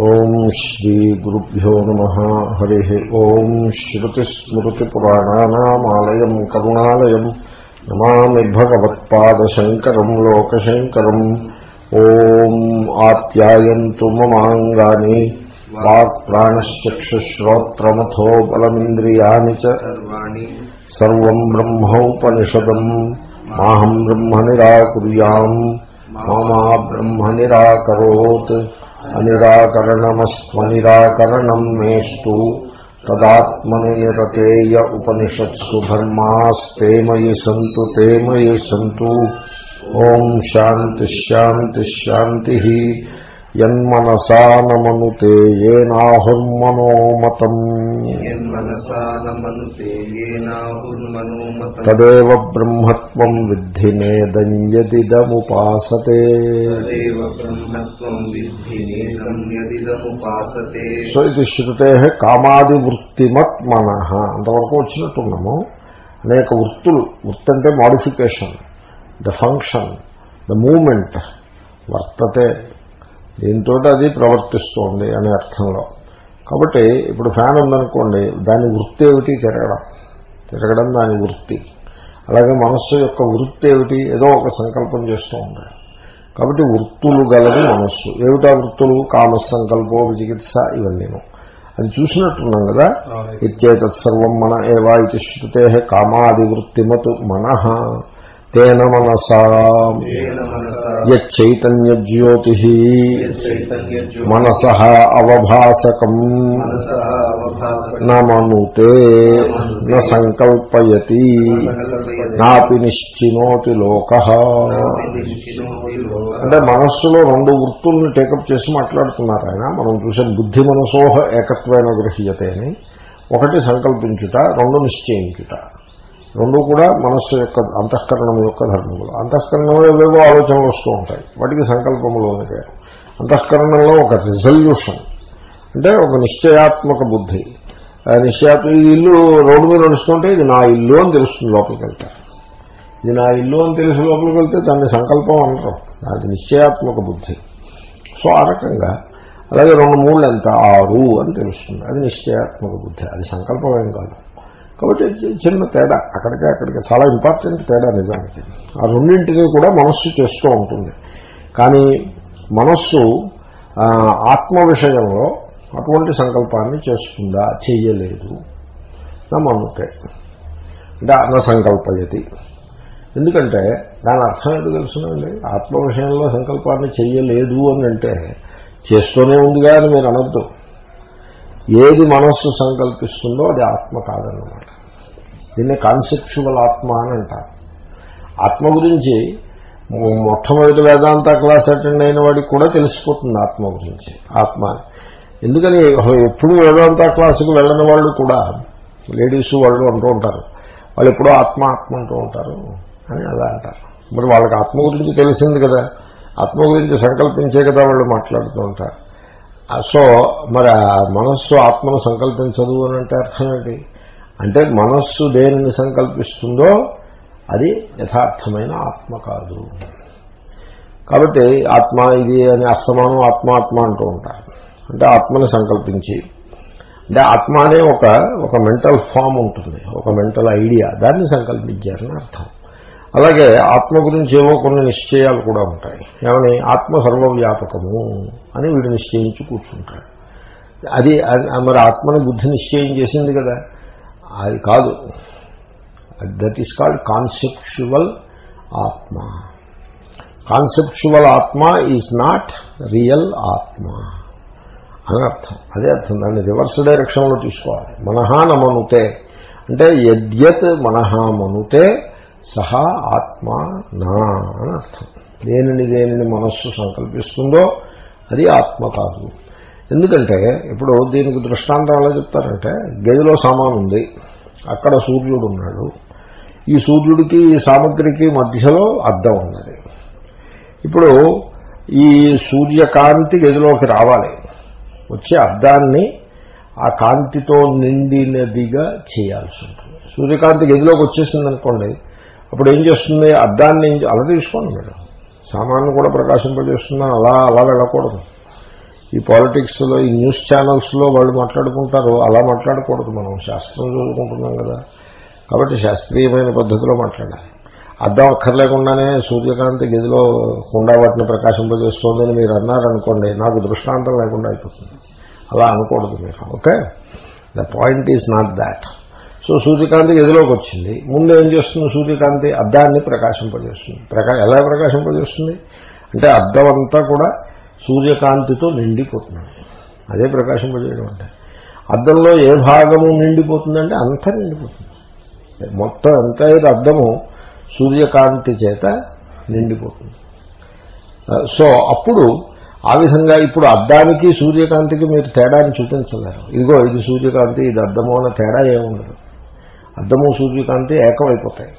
ఓం శ్రీ గురుభ్యో నమ. హరి ఓం శ్రుతిస్మృతిపురాణానామాలయం కరుణాలయం. నమామి భగవత్పాదశంకరం లోకశంకరం. ఓం ఆప్యాయంతు మమాంగాని వాక్ప్రాణశ్చక్షుశ్రోత్రమథో బలమింద్రియాణి సర్వం బ్రహ్మోపనిషదం మాహం బ్రహ్మ నిరాకుర్యాం. मामा ब्रह्म निराकरोत् निराकरण मेस्तु। तदात्मनि निरतेय उपनिषत्सु धर्मास्ते मयि सन्तु, ते मयि सन्तु। ॐ शान्तिः शान्तिः शान्तिः। యన్మనసా నమనుతే ఏనాహుర్మనోమతం తదేవ బ్రహ్మత్వం విద్ధి నేదంయదిదముపాసతే సో ఇది శృతే కామాదివృత్తిమత్ మన అంతవరకు వచ్చినట్టున్నాము అనేక వృత్తులు వృత్తి అంటే modification the function the moment వర్తతే దీంతో అది ప్రవర్తిస్తోంది అనే అర్థంలో. కాబట్టి ఇప్పుడు ఫ్యాన్ ఉందనుకోండి దాని వృత్తి ఏమిటి? తిరగడం. తిరగడం దాని వృత్తి. అలాగే మనస్సు యొక్క వృత్తి ఏమిటి? ఏదో ఒక సంకల్పం చేస్తూ ఉంటాడు కాబట్టి వృత్తులు గలది మనస్సు. ఏమిటా వృత్తులు? కామ సంకల్పో విచికిత్స ఇవన్నీను. అది చూసినట్టున్నాం కదా? ఇత్యేతత్ సర్వం మన ఏవా ఇది శృతే కామాదివృత్తిమత్ మనః. తేన మనసా యైతన్యజ్యోతి మనస అవభాసకం నమనుతే సంకల్పయతి నాపి నిశ్చినోతి లోక అంటే మనస్సులో రెండు వృత్తుల్ని టేకప్ చేసి మాట్లాడుతున్నారు ఆయన. మనం చూసాం బుద్ధి మనసోహ ఏకత్వైన గృహ్యతే అని. ఒకటి సంకల్పించుట రెండు నిశ్చయించుట. రెండు కూడా మనస్సు యొక్క అంతఃకరణం యొక్క ధర్మములు. అంతఃకరణంలో ఏవేవో ఆలోచనలు వస్తూ ఉంటాయి. వాటికి సంకల్పములు అని అంతఃకరణంలో ఒక రిజల్యూషన్ అంటే ఒక నిశ్చయాత్మక బుద్ధి. నిశ్చయాత్మ ఈ ఇల్లు రోడ్డు మీద నడుస్తుంటే ఇది నా ఇల్లు అని తెలుస్తుంది లోపలికి వెళ్తే. ఇది నా ఇల్లు అని తెలిసి లోపలికి వెళ్తే దాన్ని సంకల్పం అంటారు అది నిశ్చయాత్మక బుద్ధి. సో ఆ రకంగా అలాగే రెండు మూడు ఎంత? ఆరు అని తెలుస్తుంది. అది నిశ్చయాత్మక బుద్ధి. అది సంకల్పం ఏం కాదు. కాబట్టి చిన్న తేడా. అక్కడికే అక్కడికి. చాలా ఇంపార్టెంట్ తేడా నిజానికి. ఆ రెండింటినీ కూడా మనస్సు చేస్తూ ఉంటుంది. కానీ మనస్సు ఆత్మ విషయంలో అటువంటి సంకల్పాన్ని చేస్తుందా? చెయ్యలేదు. నా మనుతే అంటే అన్న సంకల్పయతి. ఎందుకంటే దాని అర్థం ఏదో తెలుసునండి? ఆత్మ విషయంలో సంకల్పాన్ని చెయ్యలేదు అని అంటే చేస్తూనే ఉందిగా అని మీరు అనద్దు. ఏది మనస్సు సంకల్పిస్తుందో అది ఆత్మ కాదన్నమాట. దీన్ని కాన్సెప్చువల్ ఆత్మ అని అంటారు. ఆత్మ గురించి మొట్టమొదటి వేదాంత క్లాస్ అటెండ్ అయిన వాడికి కూడా తెలిసిపోతుంది ఆత్మ గురించి ఆత్మ. ఎందుకని ఎప్పుడు వేదాంత క్లాసుకు వెళ్ళని వాళ్ళు కూడా లేడీస్ వాళ్ళు అంటూ ఉంటారు. వాళ్ళు ఎప్పుడూ ఆత్మ ఆత్మ అంటూ ఉంటారు అని అలా అంటారు. మరి వాళ్ళకి ఆత్మ గురించి తెలిసింది కదా. ఆత్మ గురించి సంకల్పించే కదా వాళ్ళు మాట్లాడుతూ ఉంటారు. సో మరి మనస్సు ఆత్మను సంకల్పించదు అని అంటే అర్థం ఏంటి? అంటే మనస్సు దేనిని సంకల్పిస్తుందో అది యథార్థమైన ఆత్మ కాదు. కాబట్టి ఆత్మ ఇది అని అస్తమానం ఆత్మ ఆత్మ అంటూ ఉంటారు. అంటే ఆత్మని సంకల్పించి. అంటే ఆత్మ అనే ఒక ఒక మెంటల్ ఫామ్ ఉంటుంది. ఒక మెంటల్ ఐడియా. దాన్ని సంకల్పించారని అర్థం. అలాగే ఆత్మ గురించి ఏవో కొన్ని నిశ్చయాలు కూడా ఉంటాయి. ఏమని? ఆత్మ సర్వవ్యాపకము అని వీడు నిశ్చయించి కూర్చుంటాడు. అది మరి ఆత్మని బుద్ధి నిశ్చయం చేసింది కదా. అది కాదు. That is called conceptual atma. Conceptual atma is not real atma. అని అర్థం. అదే అర్థం. దాన్ని రివర్స్ డైరెక్షన్లో తీసుకోవాలి. మనహా నమనుతే. అంటే యద్యత్ మనహా మనుతే సహా ఆత్మ నా అని అర్థం. దేనిని దేనిని మనస్సు సంకల్పిస్తుందో అది ఆత్మ కాదు. ఎందుకంటే ఇప్పుడు దీనికి దృష్టాంతం ఎలా చెప్తారంటే గదిలో సామాను ఉంది అక్కడ సూర్యుడు ఉన్నాడు. ఈ సూర్యుడికి ఈ సామగ్రికి మధ్యలో అద్దం ఉన్నది. ఇప్పుడు ఈ సూర్యకాంతి గదిలోకి రావాలి. వచ్చే అద్దాన్ని ఆ కాంతితో నిండినదిగా చేయాల్సి ఉంటుంది. సూర్యకాంతి గదిలోకి వచ్చేసింది అనుకోండి అప్పుడు ఏం చేస్తుంది? అద్దాన్ని అలా తీసుకోండి మీరు. సామాన్లు కూడా ప్రకాశింపజేస్తుందని అలా అలా వెళ్ళకూడదు. ఈ పాలిటిక్స్లో ఈ న్యూస్ ఛానల్స్లో వాళ్ళు మాట్లాడుకుంటారు. అలా మాట్లాడకూడదు మనం. శాస్త్రం చదువుకుంటున్నాం కదా. కాబట్టి శాస్త్రీయమైన పద్ధతిలో మాట్లాడాలి. అర్థం అక్కర్లేకుండానే సూర్యకాంతి గదిలో కుండా వాటిని ప్రకాశింపజేస్తోందని మీరు అన్నారనుకోండి నాకు దృష్టాంతం లేకుండా అయిపోతుంది. అలా అనకూడదు మీరు. Okay? The point is not that so సూర్యకాంతి గదిలోకి వచ్చింది. ముందు ఏం చేస్తుంది సూర్యకాంతి? అద్దాన్ని ప్రకాశింపజేస్తుంది. ప్రకా ఎలా ప్రకాశింపజేస్తుంది? అంటే అద్దం అంతా కూడా సూర్యకాంతితో నిండిపోతుంది. అదే ప్రకాశింపజేయడం అంటే. అద్దంలో ఏ భాగము నిండిపోతుందంటే అంతా నిండిపోతుంది. మొత్తం ఎంతైతే అద్దము సూర్యకాంతి చేత నిండిపోతుంది. సో అప్పుడు ఆ విధంగా ఇప్పుడు అద్దానికి సూర్యకాంతికి మీరు తేడాన్ని చూపించలేరు. ఇదిగో ఇది సూర్యకాంతి ఇది అద్దము అన్న తేడా ఏముండదు. అద్దము సూర్యకాంతి ఏకమైపోతాయి.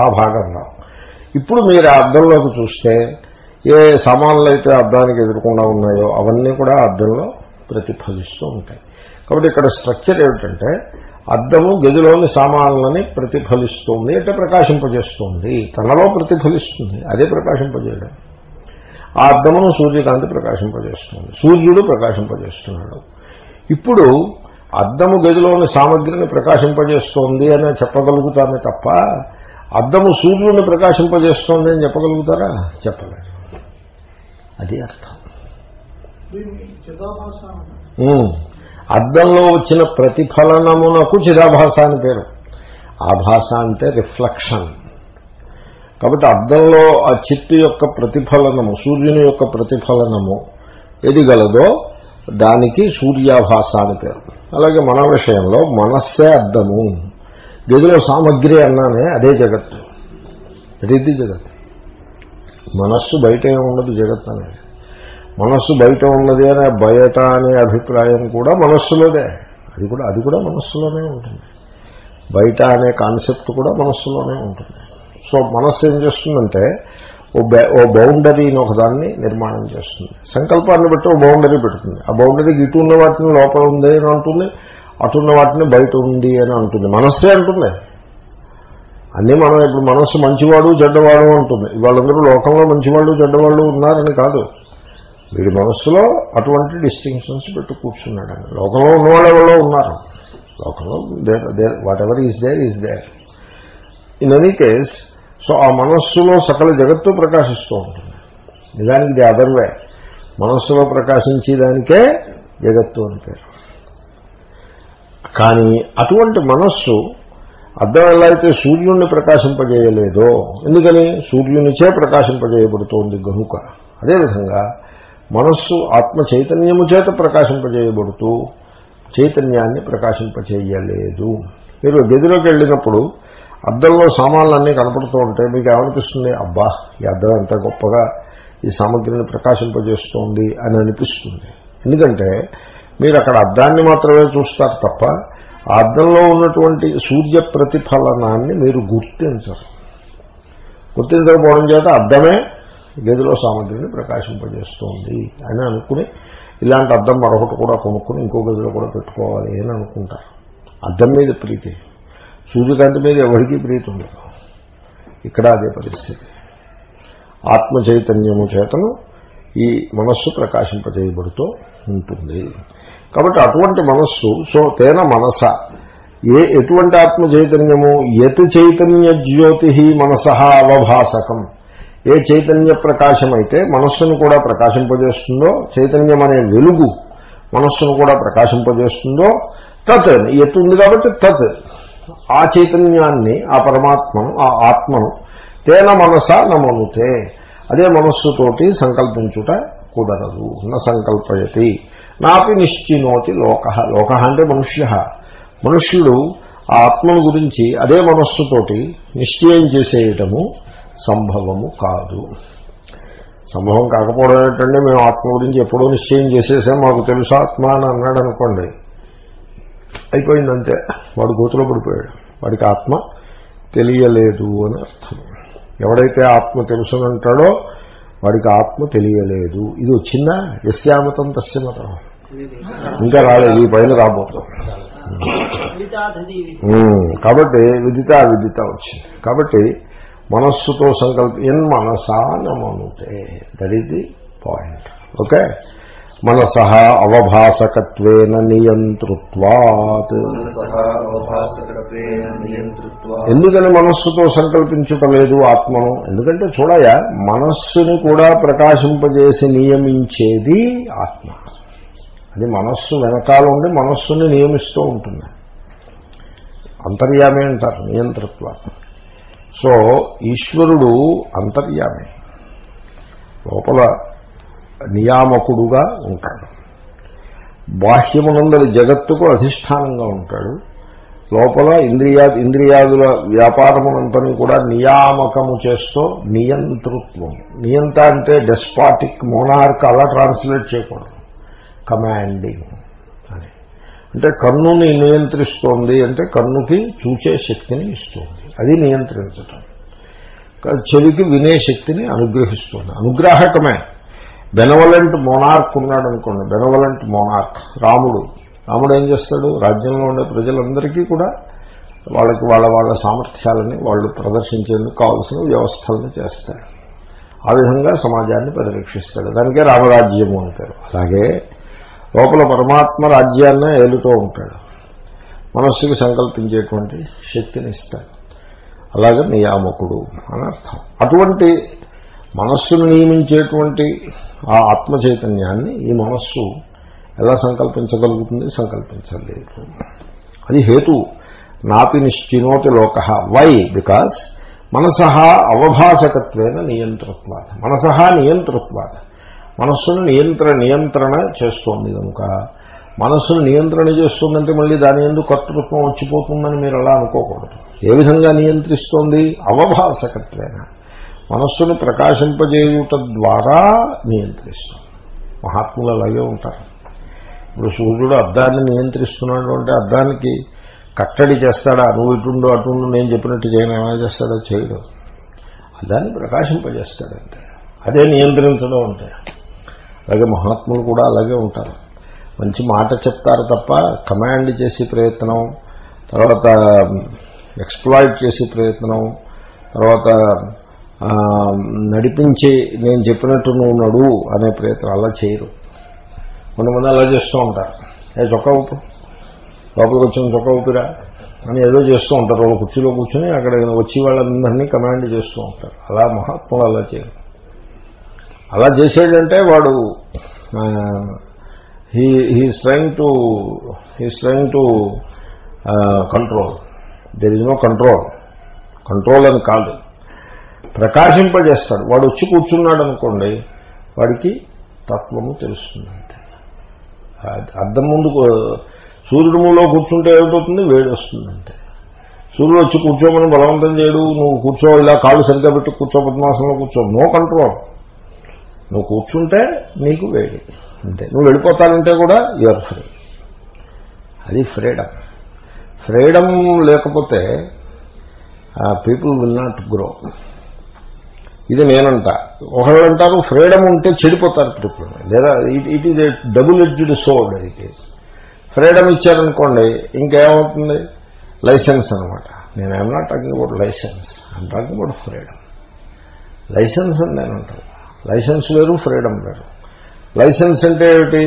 ఆ భాగంలో ఇప్పుడు మీరు ఆ అద్దంలోకి చూస్తే ఏ సామాన్లు అయితే అద్దానికి ఎదుర్కొండా ఉన్నాయో అవన్నీ కూడా అద్దంలో ప్రతిఫలిస్తూ ఉంటాయి. కాబట్టి ఇక్కడ స్ట్రక్చర్ ఏమిటంటే అద్దము గదిలోని సామాన్లని ప్రతిఫలిస్తుంది అంటే ప్రకాశింపజేస్తుంది. తనలో ప్రతిఫలిస్తుంది అదే ప్రకాశింపజేయడం. ఆ అద్దమును సూర్యకాంతి ప్రకాశింపజేస్తుంది. సూర్యుడు ప్రకాశింపజేస్తున్నాడు. ఇప్పుడు అద్దము గదిలోని సామగ్రిని ప్రకాశింపజేస్తోంది అని చెప్పగలుగుతామే తప్ప అద్దము సూర్యుడిని ప్రకాశింపజేస్తోంది అని చెప్పగలుగుతారా? చెప్పలేదు. అది అర్థం. అద్దంలో వచ్చిన ప్రతిఫలనమునకు చిదాభాష అని పేరు. ఆభాష అంటే రిఫ్లెక్షన్. కాబట్టి అద్దంలో ఆ చిట్టు యొక్క ప్రతిఫలనము సూర్యుని యొక్క ప్రతిఫలనము ఏది గలదో దానికి సూర్యాభాస అని పేరు. అలాగే మన విషయంలో మనస్సే అర్థము. గదిలో సామగ్రి అన్నానే అదే జగత్తు. అది జగత్ మనస్సు బయట ఉండదు జగత్ అనేది మనస్సు బయట ఉన్నది అనే బయట అనే అభిప్రాయం కూడా మనస్సులోదే. అది కూడా అది కూడా మనస్సులోనే ఉంటుంది. బయట అనే కాన్సెప్ట్ కూడా మనస్సులోనే ఉంటుంది. సో మనస్సు ఏం చేస్తుందంటే ఓ ఓ బౌండరీని ఒకదాన్ని నిర్మాణం చేస్తుంది. సంకల్పాన్ని బట్టి ఓ బౌండరీ పెడుతుంది. ఆ బౌండరీకి ఇటు ఉన్న వాటిని లోపల ఉంది అని అంటుంది అటున్న వాటిని బయట ఉంది అని అంటుంది. మనస్సే అంటుంది. అన్నీ మనం ఇప్పుడు మనస్సు మంచివాడు చెడ్డవాడు అంటుంది. వాళ్ళందరూ లోకంలో మంచివాళ్ళు చెడ్డవాళ్ళు ఉన్నారని కాదు. వీడి మనస్సులో అటువంటి డిస్టింక్షన్స్ పెట్టు కూర్చున్నాడు లోకంలో ఉన్నవాళ్ళు ఎవరో ఉన్నారు. లోకంలో whatever is there is there in any case so ఆ మనస్సులో సకల జగత్తు ప్రకాశిస్తూ ఉంటుంది. నిజానికి ఇది అదర్వే మనస్సులో ప్రకాశించేదానికే జగత్తు అని పేరు. కానీ అటువంటి మనస్సు అర్థం ఎలా అయితే సూర్యుడిని ప్రకాశింపజేయలేదో ఎందుకని? సూర్యునిచే ప్రకాశింపజేయబడుతోంది గనుక. అదేవిధంగా మనస్సు ఆత్మ చైతన్యము చేత ప్రకాశింపజేయబడుతూ చైతన్యాన్ని ప్రకాశింపచేయలేదు మీరు గదిలోకి వెళ్ళినప్పుడు అద్దంలో సామాన్లన్నీ కనపడుతూ ఉంటే మీకు ఏమనిపిస్తుంది? అబ్బా ఈ అద్దం ఎంత గొప్పగా ఈ సామగ్రిని ప్రకాశింపజేస్తోంది అని అనిపిస్తుంది. ఎందుకంటే మీరు అక్కడ అద్దాన్ని మాత్రమే చూస్తారు తప్ప ఆ అద్దంలో ఉన్నటువంటి సూర్య ప్రతిఫలనాన్ని మీరు గుర్తించరు. గుర్తించకపోవడం చేత అద్దమే గదిలో సామగ్రిని ప్రకాశింపజేస్తోంది అని అనుకుని ఇలాంటి అద్దం మరొకటి కూడా కొనుక్కుని ఇంకో గదిలో కూడా పెట్టుకోవాలి అని అనుకుంటారు. అద్దం మీద ప్రీతి. సూర్యకాంతి మీద ఎవరికీ ప్రీతి ఉండదు. ఇక్కడ అదే పరిస్థితి. ఆత్మ చైతన్యము చేతను ఈ మనస్సు ప్రకాశింపజేయబడుతూ ఉంటుంది. కాబట్టి అటువంటి మనస్సు సో తేన మనస ఏ ఎటువంటి ఆత్మ చైతన్యము ఎత్ చైతన్య జ్యోతి మనస అవభాసకం. ఏ చైతన్య ప్రకాశం అయితే మనస్సును కూడా ప్రకాశింపజేస్తుందో చైతన్యం అనే వెలుగు మనస్సును కూడా ప్రకాశింపజేస్తుందో తత్ ఎత్తు ఉంది కాబట్టి తత్. ఆ చైతన్యాన్ని ఆ పరమాత్మను ఆ ఆత్మను తేన మనస నమనుతే. అదే మనస్సుతోటి సంకల్పించుట కుదరదు. న సంకల్పయతి. నాపి నిశ్చినోతి లోక. లోక అంటే మనుష్య. మనుష్యుడు ఆ ఆత్మను గురించి అదే మనస్సుతోటి నిశ్చయం చేసేయటము సంభవము కాదు. సంభవం కాకపోవడం ఏంటంటే మేము ఆత్మ గురించి ఎప్పుడో నిశ్చయం చేసేసాం. మాకు తెలుసు ఆత్మ అని అన్నాడు అనుకోండి అయిపోయిందంటే వాడు గోతులో పడిపోయాడు. వాడికి ఆత్మ తెలియలేదు అని అర్థం. ఎవడైతే ఆత్మ తెలుసునంటాడో వాడికి ఆత్మ తెలియలేదు. ఇది వచ్చిందా యశ్యామతం తస్యమతం ఇంకా రాలేదు. ఈ పైన రాబోతాం. కాబట్టి విదిత విదిత వచ్చింది. కాబట్టి మనస్సుతో సంకల్ప ఎన్ మనసా నమనుతే. That is the point okay మనస అవభాసకత్వేన నియంతృత్వాత్. ఎందుకని మనస్సుతో సంకల్పించటలేదు ఆత్మను? ఎందుకంటే చూడయా మనస్సుని కూడా ప్రకాశింపజేసి నియమించేది ఆత్మ. అది మనస్సు వెనకాల ఉండి మనస్సుని నియమిస్తూ ఉంటుంది. అంతర్యామి అంటారు నియంతృత్వ సో ఈశ్వరుడు అంతర్యామి. లోపల నియామకుడుగా ఉంటాడు. బాహ్యమునందరి జగత్తుకు అధిష్టానంగా ఉంటాడు. లోపల ఇంద్రియా ఇంద్రియాదుల వ్యాపారమునంతని కూడా నియామకము చేస్తూ నియంతృత్వం. నియంత అంటే డెస్పాటిక్ మోనార్క్ అలా ట్రాన్స్లేట్ చేయకూడదు. కమాండింగ్ అని అంటే కన్నుని నియంత్రిస్తోంది అంటే కన్నుకి చూచే శక్తిని ఇస్తుంది. అది నియంత్రించటం. చెవికి వినే శక్తిని అనుగ్రహిస్తుంది. అనుగ్రాహకమే. బెనవలెంట్ మోనార్క్ ఉన్నాడు అనుకోండి. బెనవలెంట్ మోనార్క్ రాముడు. రాముడు ఏం చేస్తాడు? రాజ్యంలో ఉండే ప్రజలందరికీ కూడా వాళ్ళకి వాళ్ళ వాళ్ళ సామర్థ్యాలని వాళ్ళు ప్రదర్శించేందుకు కావాల్సిన వ్యవస్థలను చేస్తాడు. ఆ విధంగా సమాజాన్ని పరిరక్షిస్తాడు. దానికే రామరాజ్యము అంటారు అలాగే లోపల పరమాత్మ రాజ్యాన్ని ఏలుతూ ఉంటాడు. మనస్సుకి సంకల్పించేటువంటి శక్తిని ఇస్తాడు. అలాగే నియామకుడు అని అర్థం. అటువంటి మనస్సును నియమించేటువంటి ఆ ఆత్మ చైతన్యాన్ని ఈ మనస్సు ఎలా సంకల్పించగలుగుతుంది? సంకల్పించలేదు. అది హేతు. నాపి నిశ్చినోతి లోక. వై? బికాస్ మనస అవభాసకత్వేన నియంతృత్వాత మనస నియంతృత్వాత మనస్సును నియంత్ర నియంత్రణ చేస్తోంది కనుక మనస్సును నియంత్రణ చేస్తుందంటే మళ్ళీ దాని ఎందుకు కర్తృత్వం వచ్చిపోతుందని మీరు అలా అనుకోకూడదు. ఏ విధంగా నియంత్రిస్తోంది? అవభాసకత్వేన. మనస్సును ప్రకాశింపజేయుట ద్వారా నియంత్రిస్తాం. మహాత్ములు అలాగే ఉంటారు. ఇప్పుడు సూర్యుడు అద్దాన్ని నియంత్రిస్తున్నాడు అంటే అద్దానికి కట్టడి చేస్తాడా? నువ్వు ఇటుండు అటుండు నేను చెప్పినట్టు చేయను ఎలా చేస్తాడో? చేయడు. అద్దాన్ని ప్రకాశింపజేస్తాడంటే అదే నియంత్రించడం అంటే అలాగే మహాత్ములు కూడా అలాగే ఉంటారు. మంచి మాట చెప్తారు తప్ప కమాండ్ చేసే ప్రయత్నం తర్వాత ఎక్స్ప్లాయిట్ చేసే ప్రయత్నం తర్వాత నడిపించి నేను చెప్పినట్టు నువ్వు నడువు అనే ప్రయత్నం అలా చేయరు. కొంతమంది అలా చేస్తూ ఉంటారు. ఏ చొక్కా ఊపు. లోపలికి వచ్చిన చొక్కా ఊపిరా? అని ఏదో చేస్తూ ఉంటారు. వాళ్ళు కుర్చీలో కూర్చొని అక్కడ వచ్చి వాళ్ళందరినీ కమాండ్ చేస్తూ ఉంటారు. అలా మహాత్ములు అలా చేయరు. అలా చేసేటంటే వాడు he he's trying to he's trying to control. There is no control control అని కాదు. ప్రకాశింపజేస్తాడు. వాడు వచ్చి కూర్చున్నాడు అనుకోండి వాడికి తత్వము తెలుస్తుందంటే అద్దం ముందు సూర్యుడు కూర్చుంటే ఏమిటవుతుంది? వేడి వస్తుందంటే సూర్యుడు వచ్చి కూర్చోమని బలవంతం చేయడు నువ్వు కూర్చో ఇలా కాళ్ళు సరిగ్గా పెట్టి కూర్చో పద్మాసంలో కూర్చో. No control. నువ్వు కూర్చుంటే నీకు వేడి. అంతే. నువ్వు వెళ్ళిపోతానంటే కూడా యువర్ ఫ్రీ అది ఫ్రీడమ్ ఫ్రీడమ్ లేకపోతే పీపుల్ విల్ నాట్ గ్రో ఇది నేనంట. ఒకళ్ళు అంటారు ఫ్రీడమ్ ఉంటే చెడిపోతారు పీపుల్ లేదా it is a double edged sword it is freedom ఇచ్చారనుకోండి ఇంకేమవుతుంది? లైసెన్స్ అనమాట నేను I'm not talking about licence I'm talking about freedom licence అని నేను అంటాను లైసెన్స్ వేరు ఫ్రీడమ్ వేరు. లైసెన్స్ అంటే ఏమిటి?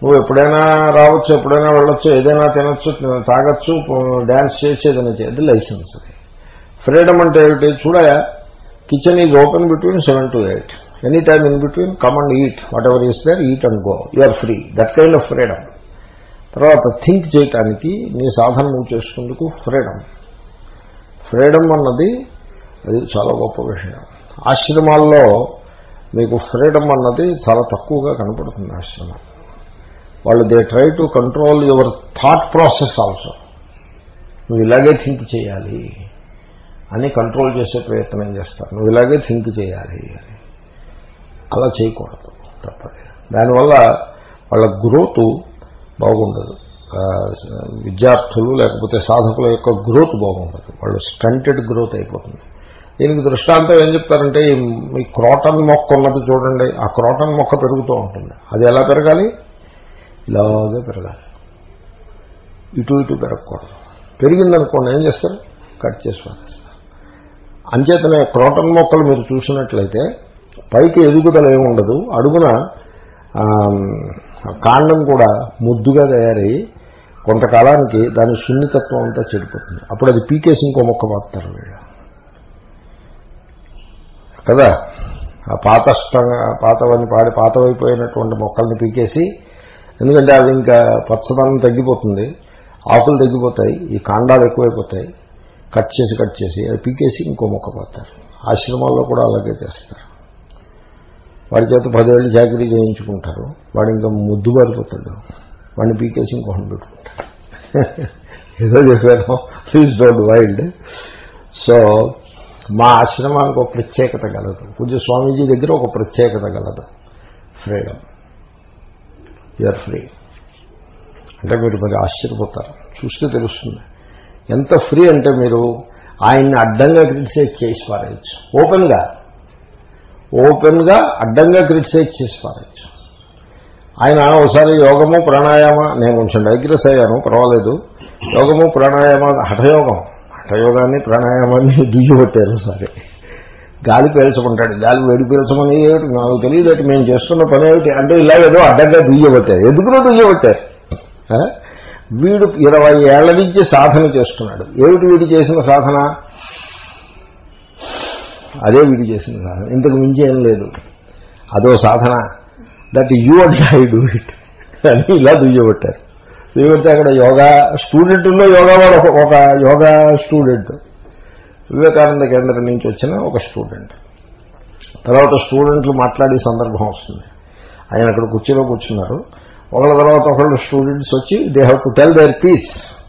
నువ్వు ఎప్పుడైనా రావచ్చు ఎప్పుడైనా వెళ్ళొచ్చు ఏదైనా తినచ్చు తాగొచ్చు డ్యాన్స్ చేసి ఏదైనా చేయదు లైసెన్స్ ఫ్రీడమ్ అంటే ఏమిటి? చూడయా? Kitchen is open between seven to eight any time in between come and eat whatever is there eat and go are free that kind of freedom తర్వాత థింక్ చేయటానికి నీ సాధన నువ్వు చేసుకుందుకు ఫ్రీడమ్ ఫ్రీడమ్ అన్నది అది చాలా గొప్ప విషయం. ఆశ్రమాల్లో మీకు ఫ్రీడమ్ అన్నది చాలా తక్కువగా కనపడుతుంది ఆశ్రమం. వాళ్ళు they try to control your thought process also నువ్వు ఇలాగే థింక్ చేయాలి. అని కంట్రోల్ చేసే ప్రయత్నం చేస్తారు? నువ్వు ఇలాగే థింక్ చేయాలి అని. అలా చేయకూడదు తప్పదు. దానివల్ల వాళ్ళ గ్రోత్ బాగుండదు. విద్యార్థులు లేకపోతే సాధకుల యొక్క గ్రోత్ బాగుండదు. వాళ్ళు స్టంటెడ్ గ్రోత్ అయిపోతుంది. దీనికి దృష్టాంతం ఏం చెప్తారంటే ఈ క్రోటన్ మొక్క ఉన్నది చూడండి. ఆ క్రోటన్ మొక్క పెరుగుతూ ఉంటుంది. అది ఎలా పెరగాలి? ఇలాగే పెరగాలి. ఇటు ఇటు పెరగకూడదు. పెరిగిందనుకోండి ఏం చేస్తారు? కట్ చేసి అంచేతనే క్రోటన్ మొక్కలు మీరు చూసినట్లయితే పైకి ఎదుగుదల ఏమి ఉండదు. అడుగున కాండం కూడా ముద్దుగా తయారయ్యి కొంతకాలానికి దాని సున్నితత్వం అంతా చెడిపోతుంది. అప్పుడు అది పీకేసి ఇంకో మొక్క పాతారు వీళ్ళు. కదా? ఆ పాత పాతవని పాడి పాతవైపోయినటువంటి మొక్కల్ని పీకేసి ఎందుకంటే అవి ఇంకా పచ్చదనం తగ్గిపోతుంది. ఆకులు తగ్గిపోతాయి. ఈ కాండాలు ఎక్కువైపోతాయి. కట్ చేసి కట్ చేసి అది పీకేసి ఇంకో మొక్క పోతారు ఆశ్రమాల్లో కూడా అలాగే చేస్తారు. వాడి చేత పదేళ్ళు చాకరీ చేయించుకుంటారు. వాడు ఇంకా ముద్దు పారిపోతాడు వాడిని పీకేసి ఇంకోటి పెట్టుకుంటాడు ఏదో చెప్పాను. ప్లీజ్ డోంట్ వైల్డ్ సో మా ఆశ్రమానికి ఒక ప్రత్యేకత కలదు. పూజ స్వామీజీ దగ్గర ఒక ప్రత్యేకత కలదు. ఫ్రీడమ్ యూఆర్ ఫ్రీ అంటే మీరు మరి ఆశ్చర్యపోతారు. చూస్తే తెలుస్తుంది. ఎంత ఫ్రీ అంటే మీరు ఆయన్ని అడ్డంగా క్రిటిసైజ్ చేసి పారేయచ్చు ఓపెన్గా ఓపెన్గా అడ్డంగా క్రిటిసైజ్ చేసి పారేయచ్చు ఆయన ఒకసారి యోగము ప్రాణాయామ నేను కొంచెం డైగ్రెస్ అయ్యాను పర్వాలేదు. యోగము ప్రాణాయామ హఠయోగం. హఠయోగాన్ని ప్రాణాయామాన్ని దుయ్యబట్టారు సరే గాలి పీల్చమంటాడు. గాలి వేడి పీల్చమని ఏమిటి? నాకు తెలియదు మేము చేస్తున్న పని ఏమిటి? అంటే ఇలా ఏదో అడ్డంగా దుయ్యబట్టారు. ఎందుకునో దుయ్యబట్టారు? వీడు ఇరవై ఏళ్ళ నుంచి సాధన చేస్తున్నాడు. ఏమిటి వీడు చేసిన సాధన? అదే వీడు చేసిన సాధన. ఇంతకు మించి ఏం లేదు. అదో సాధన. That you and I do it అని ఇలా దుయ్యబట్టారు. దుయ్యబడితే అక్కడ యోగా స్టూడెంట్ ఉన్న యోగా వాడు ఒక- ఒక యోగా స్టూడెంట్ వివేకానంద కేంద్రం నుంచి వచ్చిన ఒక స్టూడెంట్ తర్వాత స్టూడెంట్లు మాట్లాడే సందర్భం వస్తుంది. ఆయన అక్కడ కుర్చీలో కూర్చున్నారు. ఒకళ్ళ తర్వాత ఒకళ్ళు స్టూడెంట్స్ వచ్చి they have to tell their piece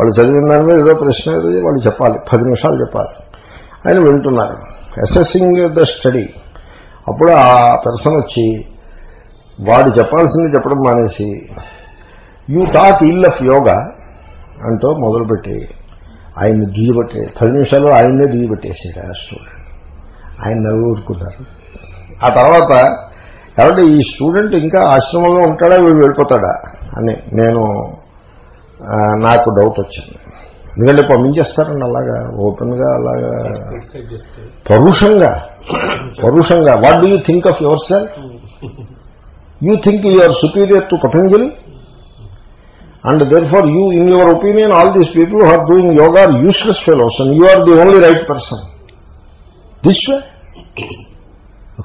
వాళ్ళు చదివిన దాని మీద ఏదో ప్రశ్న ఏదో వాళ్ళు చెప్పాలి. పది నిమిషాలు చెప్పాలి. ఆయన వింటున్నారు. అసెసింగ్ ద స్టడీ అప్పుడు ఆ పర్సన్ వచ్చి వాడు చెప్పాల్సింది చెప్పడం మానేసి you talk ill of yoga అంటూ మొదలుపెట్టి ఆయన్ని దిగిపెట్టే పది నిమిషాలు ఆయన్నే దిగిపెట్టేసాడు ఆ స్టూడెంట్ ఆయన నవ్వు ఊరుకున్నారు. ఆ తర్వాత కాబట్టి ఈ స్టూడెంట్ ఇంకా ఆశ్రమంలో ఉంటాడా వీడు వెళ్ళిపోతాడా అని నేను నాకు డౌట్ వచ్చింది. ఎందుకంటే పంపించేస్తారండి అలాగా ఓపెన్గా అలాగా పరుషంగా పరుషంగా. What do you think of yourself you think you're superior to Patanjali and therefore you in your opinion all these people who are doing yoga are useless fellows and you are the only right person this way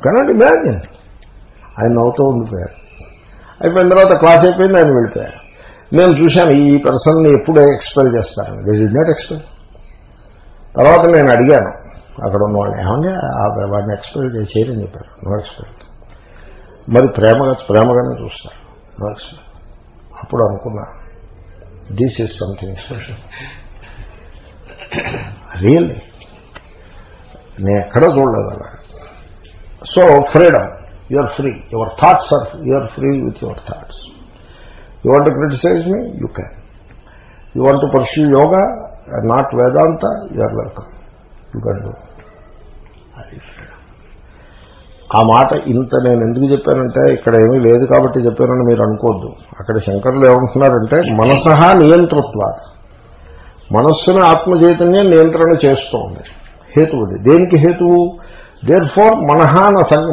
cannot imagine ఆయన నవ్వుతూ ఉండిపోయారు అయిపోయిన తర్వాత class అయిపోయింది ఆయన వెళ్ళిపోయారు. మేము చూశాను ఈ పర్సన్ని ఎప్పుడే ఎక్స్పెల్ చేస్తారని. దే డి నాట్ ఎక్స్పెల్ తర్వాత నేను అడిగాను అక్కడ ఉన్న వాళ్ళని ఏమంటే ఆ వాడిని ఎక్స్పెల్ చేయరని చెప్పారు. నో ఎక్స్పెల్ మరి ప్రేమగా ప్రేమగానే చూస్తారు. నో ఎక్స్పెల్ అప్పుడు అనుకున్నా this is something special really నేను ఎక్కడో చూడలేదు అలా so freedom you are free your thoughts are you are free with your thoughts you want to criticise me you can you want to pursue yoga not Vedanta you are welcome you can do అది freedom ఆ మాట ఇంత నేను ఎందుకు చెప్పానంటే ఇక్కడ ఏమీ లేదు కాబట్టి చెప్పానని మీరు అనుకోవద్దు అక్కడ శంకరులు ఏమంటున్నారంటే మనసహ నియంతృత్వ మనస్సును ఆత్మచైతన్యం నియంత్రణ చేస్తోంది. హేతువుది. దేనికి హేతువు? దేర్ ఫోర్ మనహ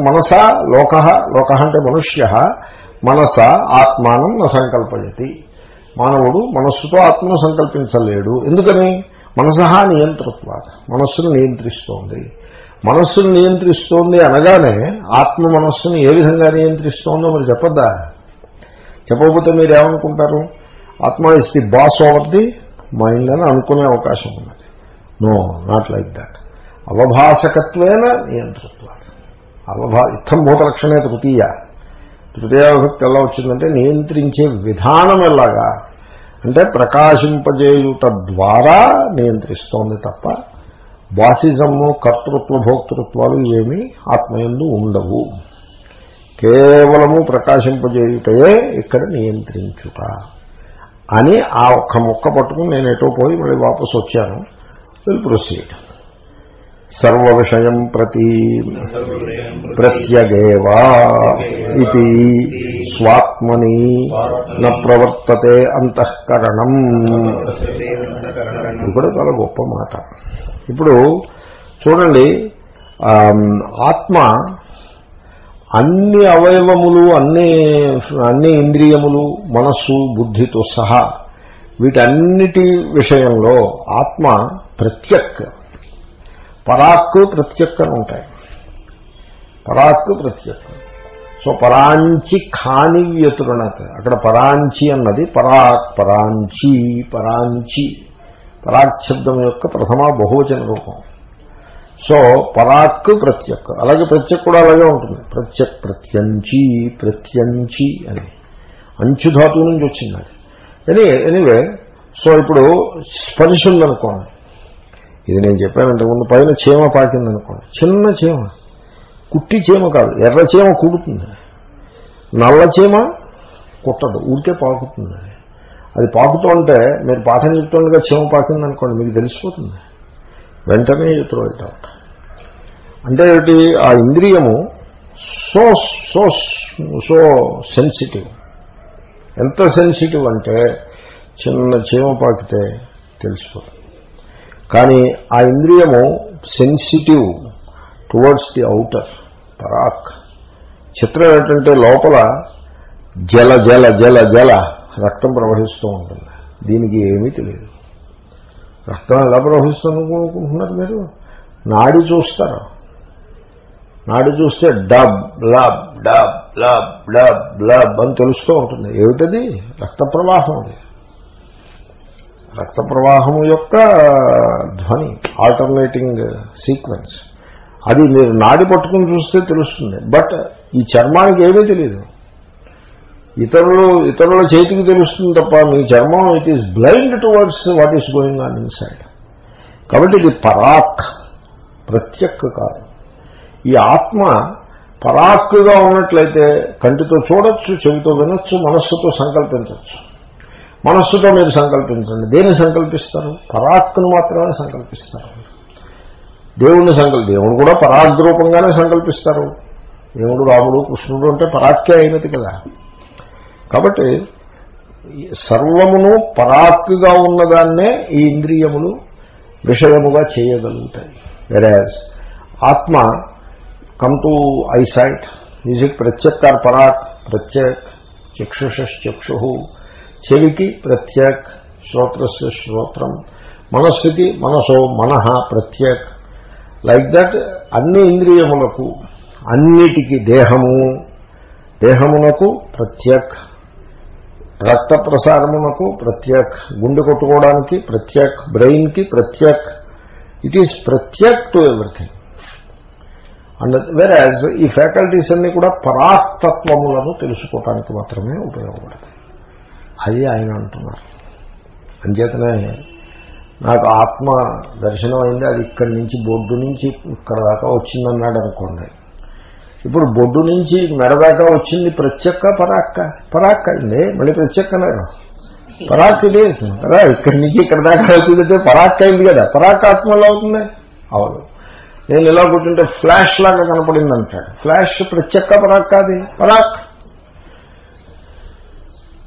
మనస లోక లోక అంటే మనుష్య మనస ఆత్మానం న సంకల్పయతి మానవుడు మనస్సుతో ఆత్మను సంకల్పించలేడు ఎందుకని మనసహ నియంతృత్వ మనస్సును నియంత్రిస్తోంది మనస్సును నియంత్రిస్తోంది అనగానే ఆత్మ మనస్సును ఏ విధంగా నియంత్రిస్తోందో మరి చెప్పద్దా చెప్పకపోతే మీరు ఏమనుకుంటారు atma is the boss over the mind అని అనుకునే అవకాశం ఉన్నది నో నాట్ లైక్ దాట్ అవభాసకత్వేన నియంతృత్వ. అవభా ఇత్తం భూతలక్షణే తృతీయ. తృతీయ విభక్తి ఎలా వచ్చిందంటే నియంత్రించే విధానం ఎలాగా? అంటే ప్రకాశింపజేయుట ద్వారా నియంత్రిస్తోంది తప్ప బాసిజము కర్తృత్వ భోక్తృత్వాలు ఏమీ ఆత్మయందు ఉండవు. కేవలము ప్రకాశింపజేయుటయే ఇక్కడ నియంత్రించుట అని ఆ ఒక్క మొక్క పట్టుకుని నేను ఎటో పోయి మళ్ళీ వాపసు వచ్చాను విల్ ప్రొసీడ్ సర్వ విషయం ప్రతి ప్రత్యగేవా ఇది స్వాత్మని న ప్రవర్తతే అంతఃకరణం. ఇది కూడా చాలా గొప్ప మాట. ఇప్పుడు చూడండి ఆత్మ అన్ని అవయవములు అన్ని అన్ని ఇంద్రియములు మనస్సు బుద్ధితో సహా వీటన్నిటి విషయంలో ఆత్మ ప్రత్యక్ పరాక్కు ప్రత్యక్ అని ఉంటాయి. పరాక్కు ప్రత్యక్ సో పరాంచి ఖాని వ్యతురణత్ అక్కడ పరాంచి అన్నది పరాక్ పరాంచి పరాంచి. పరాక్ శబ్దం యొక్క ప్రథమ బహువచన రూపం. సో పరాక్ ప్రత్యక్. అలాగే ప్రత్యక్ కూడా అలాగే ఉంటుంది. ప్రత్యక్ ప్రత్యంచి ప్రత్యంచి అని. అంచు ధాతువు నుంచి వచ్చింది అది. ఎనీ ఎనీవే సో ఇప్పుడు స్పర్శ ఉందనుకోండి ఇది నేను చెప్పాను ఇంతకుముందు పైన చీమ పాకిందనుకోండి. చిన్న చీమ. కుట్టి చీమ కాదు ఎర్ర చీమ కుడుతుంది. నల్ల చీమ కుట్టదు ఊరికే పాకుతుంది. అది. పాకుతూ ఉంటే మీరు పాఠం చెప్తుండగా చీమ పాకిందనుకోండి మీకు తెలిసిపోతుంది. వెంటనే త్రో ఇట్ అవుట్ అంటే ఏమిటి? ఆ ఇంద్రియము సో సో సో సెన్సిటివ్ ఎంత సెన్సిటివ్ అంటే చిన్న చీమ పాకితే తెలిసిపోతుంది. కానీ ఆ ఇంద్రియము సెన్సిటివ్ టువర్డ్స్ ది అవుటర్ పరాక్. చిత్రం ఏంటంటే లోపల జల జల జల జల రక్తం ప్రవహిస్తూ ఉంటుంది. దీనికి ఏమీ తెలియదు. రక్తం ఎలా ప్రవహిస్తుంది అనుకుంటున్నారు మీరు? నాడి చూస్తారు. నాడి చూస్తే dub lub dub lub dub lub అని తెలుస్తూ ఉంటుంది. ఏమిటది? రక్త ప్రవాహం అది. రక్త ప్రవాహము యొక్క ధ్వని ఆల్టర్నేటింగ్ సీక్వెన్స్ అది మీరు నాడి పట్టుకుని చూస్తే తెలుస్తుంది. బట్ ఈ చర్మానికి ఏమీ తెలియదు ఇతరులు ఇతరుల చేతికి తెలుస్తుంది తప్ప మీ చర్మం it is blind towards what is going on inside కాబట్టి ఇది పరాక్ ప్రత్యక్ కాదు. ఈ ఆత్మ పరాక్గా ఉన్నట్లయితే కంటితో చూడొచ్చు చెవితో వినొచ్చు మనస్సుతో సంకల్పించవచ్చు మనస్సుతో మీరు సంకల్పించండి. దేన్ని సంకల్పిస్తారు? పరాక్ను మాత్రమే సంకల్పిస్తారు. దేవుణ్ణి సంకల్ప దేవుడు కూడా పరాగ్ రూపంగానే సంకల్పిస్తారు. దేవుడు రాముడు కృష్ణుడు అంటే పరాక్య అయినది కదా. కాబట్టి సర్వమును పరాక్కుగా ఉన్నదాన్నే ఈ ఇంద్రియములు విషయముగా చేయగలుగుతాయి. Whereas atma come to eyesight is it ప్రత్యక్ or పరాక్ ప్రత్యక్ చక్షుషక్షు చెవికి ప్రత్యక్ శ్రోత్రస్య శ్రోత్రం. మనస్సుకి మనసో మనః ప్రత్యక్. లైక్ దట్ అన్ని ఇంద్రియములకు అన్నిటికి దేహము దేహమునకు ప్రత్యక్. రక్త ప్రసారమునకు ప్రత్యక్. గుండె కొట్టుకోవడానికి ప్రత్యక్. బ్రెయిన్కి ప్రత్యక్. ఇట్ ఈస్ ప్రత్యక్ టు ఎవ్రీథింగ్ అండ్ వెరాజ్ ఈ ఫ్యాకల్టీస్ అన్ని కూడా పరాక్తత్వములను తెలుసుకోవటానికి మాత్రమే ఉపయోగపడతాయి. అది ఆయన అంటున్నారు. అంచేతనే నాకు ఆత్మ దర్శనం అయింది అది ఇక్కడి నుంచి బొడ్డు నుంచి ఇక్కడ దాకా వచ్చిందన్నాడు అనుకోండి. ఇప్పుడు బొడ్డు నుంచి మెడదాకా వచ్చింది ప్రత్యక్క పరాక్క పరాక్క అండి మళ్ళీ ప్రత్యక్క నేను పరాక్ ఇదే కదా ఇక్కడి నుంచి ఇక్కడ దాకా వచ్చిందంటే పరాక్ అయింది కదా పరాక్ ఆత్మలో అవుతుంది? అవును. నేను ఇలా కూర్చుంటే ఫ్లాష్ లాగా కనపడింది అంటాడు ఫ్లాష్ ప్రత్యక్క పరాక్ అది పరాక్.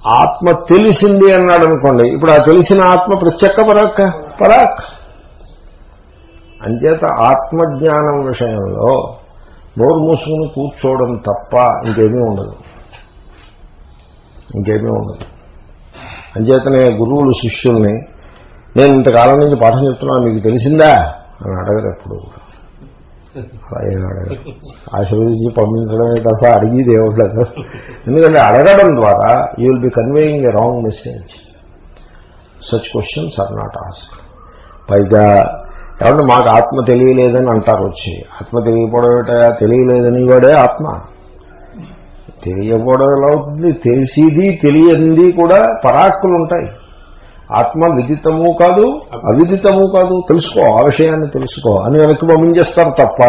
ఆత్మ తెలిసింది అన్నాడు అనుకోండి. ఇప్పుడు ఆ తెలిసిన ఆత్మ ప్రత్యక్క పరాక్? పరాక్. అంచేత ఆత్మజ్ఞానం విషయంలో నోరు మూసుకుని కూర్చోవడం తప్ప ఇంకేమీ ఉండదు. ఇంకేమీ ఉండదు. అంచేతనే గురువులు శిష్యుల్ని నేను ఇంతకాలం నుంచి పాఠం చెప్తున్నా మీకు తెలిసిందా? అని అడగరు ఎప్పుడు కూడా. ఆశీర్వదించి పంపించడమే తప్ప అడిగి ఉండదు ఎందుకంటే అడగడం ద్వారా you will be conveying a wrong message such questions are not ask పైగా ఏమంటే మాకు ఆత్మ తెలియలేదని అంటారు వచ్చి. ఆత్మ తెలియకపోవడం తెలియలేదని వాడే ఆత్మ. తెలియకపోవడం ఎలా అవుతుంది. తెలిసిది తెలియంది కూడా పరాక్కులు ఉంటాయి. ఆత్మ విదితము కాదు అవిదితము కాదు. తెలుసుకో ఆ విషయాన్ని తెలుసుకో. అని వెనక్కి పంపించేస్తారు తప్ప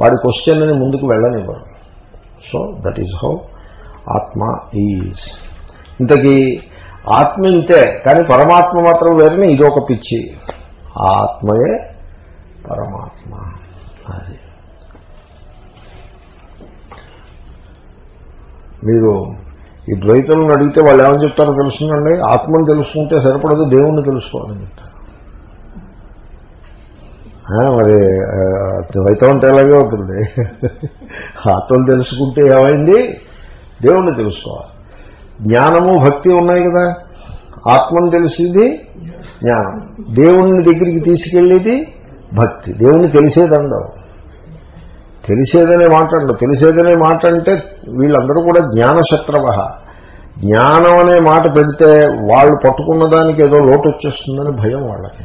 వాడి క్వశ్చన్ అని ముందుకు వెళ్ళనివ్వరు. So that is how atma is ఇంతకీ ఆత్మ ఇంతే కానీ పరమాత్మ మాత్రం వేరని ఇది ఒక పిచ్చి. ఆత్మయే పరమాత్మ. అది. మీరు ఈ ద్వైతులను అడిగితే వాళ్ళు ఏమని చెప్తారో తెలుసుందండి ఆత్మను తెలుసుకుంటే సరిపడదు దేవుణ్ణి తెలుసుకోవాలని చెప్తారు. మరి ద్వైతం అంటే ఎలాగే అవుతుంది. ఆత్మను తెలుసుకుంటే ఏమైంది? దేవుణ్ణి తెలుసుకోవాలి. జ్ఞానము భక్తి ఉన్నాయి కదా. ఆత్మను తెలిసింది జ్ఞానం. దేవుణ్ణి దగ్గరికి తీసుకెళ్ళేది భక్తి. దేవుణ్ణి తెలిసేదండవు. తెలిసేదనే మాట అండు తెలిసేదనే మాట అంటే వీళ్ళందరూ కూడా జ్ఞానశత్రవ జ్ఞానం అనే మాట పెడితే వాళ్ళు పట్టుకున్న దానికి ఏదో లోటు వచ్చేస్తుందని భయం వాళ్ళకి.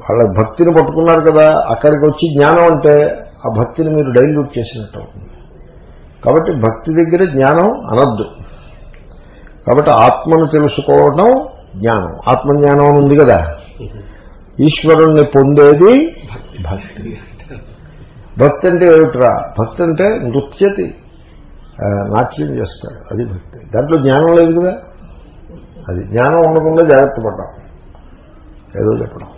వాళ్ళ భక్తిని పట్టుకున్నారు కదా అక్కడికి వచ్చి జ్ఞానం అంటే ఆ భక్తిని మీరు డైల్యూట్ చేసినట్టు అవుతుంది. కాబట్టి భక్తి దగ్గర జ్ఞానం అనద్దు. కాబట్టి ఆత్మను తెలుసుకోవడం జ్ఞానం. ఆత్మజ్ఞానం అని ఉంది కదా. ఈశ్వరుణ్ణి పొందేది భక్తి. భక్తి అంటే ఏమిట్రా? భక్తి అంటే నృత్యతి నాట్యం చేస్తాడు అది భక్తి. దాంట్లో జ్ఞానం లేదు కదా? అది జ్ఞానం ఉండకుండా జాగ్రత్త పడ్డాం. ఏదో చెప్పడం.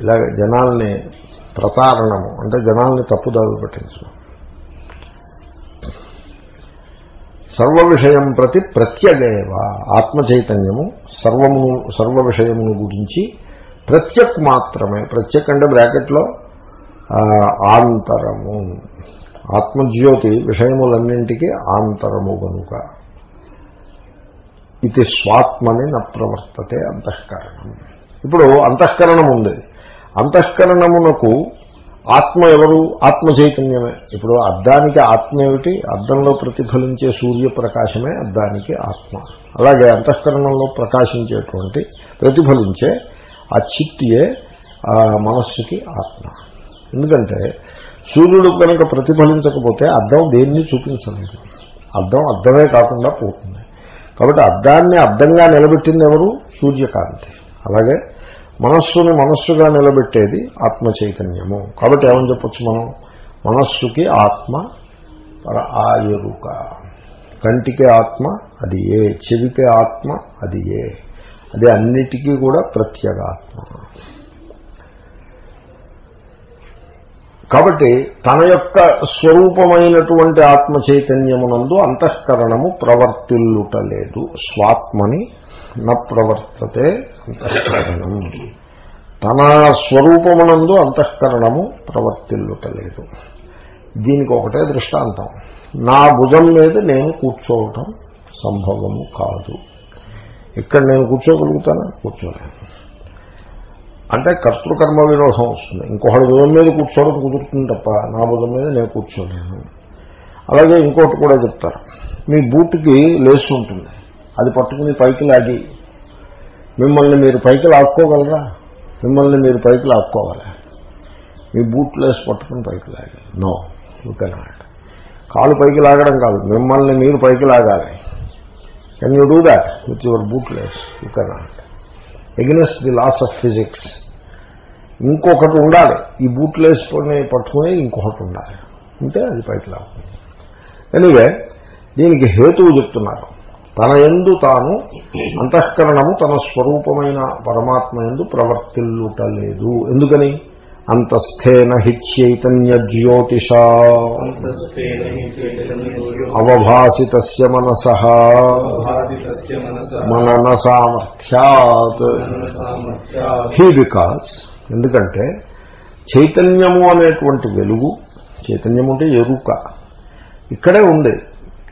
ఇలాగ జనాల్ని ప్రతారణము అంటే జనాల్ని తప్పుదారులు పట్టించడం. సర్వ విషయం ప్రతి ప్రత్యగేవ ఆత్మ చైతన్యము సర్వము సర్వ విషయమును గురించి ప్రత్యక్ మాత్రమే ప్రత్యక్ అంటే బ్రాకెట్లో ఆంతరము. ఆత్మజ్యోతి విషయములన్నింటికి ఆంతరము కనుక ఇది స్వాత్మని న ప్రవర్తతే అంతఃకరణం. ఇప్పుడు అంతఃకరణం ఉంది. అంతఃకరణమునకు ఆత్మ ఎవరు? ఆత్మ చైతన్యమే. ఇప్పుడు అద్దానికి ఆత్మ ఏమిటి? అద్దంలో ప్రతిఫలించే సూర్యప్రకాశమే అద్దానికి ఆత్మ. అలాగే అంతఃకరణంలో ప్రకాశించేటువంటి ప్రతిఫలించే ఆ చిత్తియే ఆ మనస్సుకి ఆత్మ. ఎందుకంటే సూర్యుడు కనుక ప్రతిఫలించకపోతే అర్థం దేన్ని చూపించలేదు. అర్థం అర్థమే కాకుండా పోతుంది. కాబట్టి అర్థాన్ని అర్థంగా నిలబెట్టింది ఎవరు? సూర్యకాంతి. అలాగే మనస్సుని మనస్సుగా నిలబెట్టేది ఆత్మ చైతన్యము. కాబట్టి ఏమని చెప్పొచ్చు మనం? మనస్సుకి ఆత్మ ఆ ఎరుక. కంటికి ఆత్మ అది ఏ? చెవికి ఆత్మ అది ఏ? అది అన్నిటికీ కూడా ప్రత్యేగాత్మ. కాబట్టి తన యొక్క స్వరూపమైనటువంటి ఆత్మ చైతన్యమునందు అంతఃకరణము ప్రవర్తిల్లుటలేదు. స్వాత్మని న ప్రవర్తతే అంతఃకరణం. తన స్వరూపమునందు అంతఃకరణము ప్రవర్తిల్లుటలేదు. దీనికి ఒకటే దృష్టాంతం. నా భుజం మీద నేను కూర్చోవటం సంభవము కాదు. ఇక్కడ నేను కూర్చోగలుగుతానా? కూర్చోలేను అంటే కర్తృకర్మ విరోధం వస్తుంది. ఇంకొకటి భుజం మీద కూర్చోవడం కుదురుతుంది తప్ప నా భుజం మీద నేను కూర్చోలేను. అలాగే ఇంకోటి కూడా చెప్తారు. మీ బూట్కి లేసు ఉంటుంది. అది పట్టుకుని పైకి లాగి మిమ్మల్ని మీరు పైకి లాక్కోగలరా? మిమ్మల్ని మీరు పైకి లాక్కోవాలి? మీ బూట్ లేసి పట్టుకుని పైకి లాగాలి. No you cannot. కాలు పైకి లాగడం కాదు. మిమ్మల్ని మీరు పైకి లాగాలి. Can you do that with your bootlace you cannot against the laws of physics ఇంకొకటి ఉండాలి. ఈ బూట్లు వేసుకొని పట్టుకుని ఇంకొకటి ఉండాలి. ఉంటే అది పైకి లాగుతుంది ఎనివే దీనికి హేతువు చెప్తున్నారు. తన ఎందు తాను అంతఃకరణము తన స్వరూపమైన పరమాత్మ ఎందు ప్రవర్తిల్లుటలేదు ఎందుకని? అంతస్థేన హి చైతన్య జ్యోతిషా అవభాసిత మనస. మనన సామర్థ్యాత్ సామర్థ్యాత్ హీ బికాస్ ఎందుకంటే చైతన్యము అనేటువంటి వెలుగు చైతన్యం అంటే ఎరుక. ఇక్కడే ఉంది.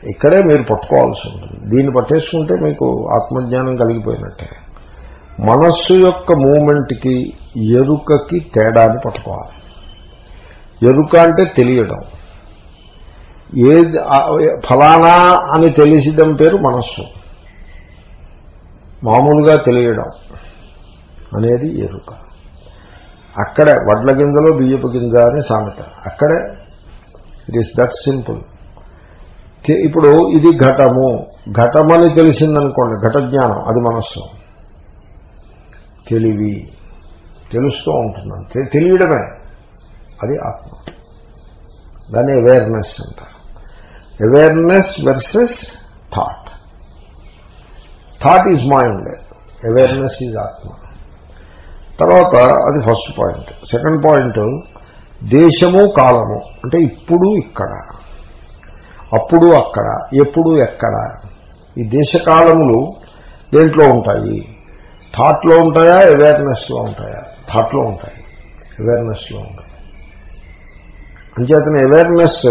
ఇక్కడే మీరు పట్టుకోవాల్సి ఉంటుంది. దీన్ని పట్టేసుకుంటే మీకు ఆత్మజ్ఞానం కలిగిపోయినట్టే. మనస్సు యొక్క మూమెంట్కి ఎరుకకి తేడాన్ని పట్టుకోవాలి. ఎరుక అంటే తెలియడం. ఏది ఫలానా అని తెలిసిడం పేరు మనస్సు. మామూలుగా తెలియడం అనేది ఎరుక. అక్కడే వడ్ల గింజలో బియ్యపు గింజ అని సామెత. అక్కడే ఇట్ ఈస్ దట్ సింపుల్ ఇప్పుడు ఇది ఘటము. ఘటమని తెలిసిందనుకోండి ఘట జ్ఞానం అది మనస్సు. తెలివి తెలుస్తూ ఉంటున్నాను. తెలియడమే. అది ఆత్మ. దాన్ని అవేర్నెస్ అంటారు. Awareness versus thought thought is mind awareness is atma. తర్వాత అది ఫస్ట్ పాయింట్ సెకండ్ పాయింట్ దేశము కాలము. అంటే ఇప్పుడు ఇక్కడ. అప్పుడు అక్కడ. ఎప్పుడు ఎక్కడ. ఈ దేశకాలములు దేంట్లో ఉంటాయి? థాట్లో ఉంటాయా? అవేర్నెస్లో ఉంటాయా? థాట్లో ఉంటాయి. అవేర్నెస్లో ఉంటాయి. అంచేతన అవేర్నెస్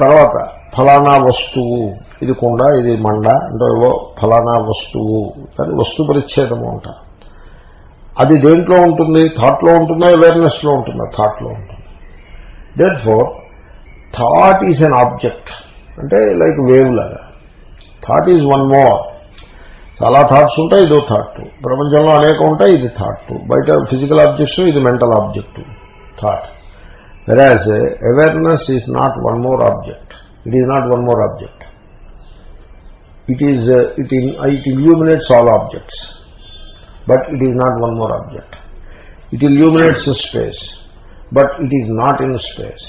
తర్వాత ఫలానా వస్తువు ఇది కొండ ఇది మండ అంటే ఏవో ఫలానా వస్తువు దాని వస్తు పరిచ్ఛేదము అంట. అది దేంట్లో ఉంటుంది? థాట్లో ఉంటుందా? అవేర్నెస్లో ఉంటుందా? థాట్లో ఉంటుంది. Therefore thought is an object అంటే లైక్ వేవ్ లాగా. థాట్ ఈజ్ వన్ మోర్ చాలా థాట్స్ ఉంటాయి ఇదో థాట్ ప్రపంచంలో అనేక ఉంటాయి ఇది థాట్ బయట ఫిజికల్ ఆబ్జెక్ట్స్ ఇది mental object thought whereas awareness is not one more object it is not one more object it is it it illuminates all objects but it is not one more object it illuminates space but it is not in space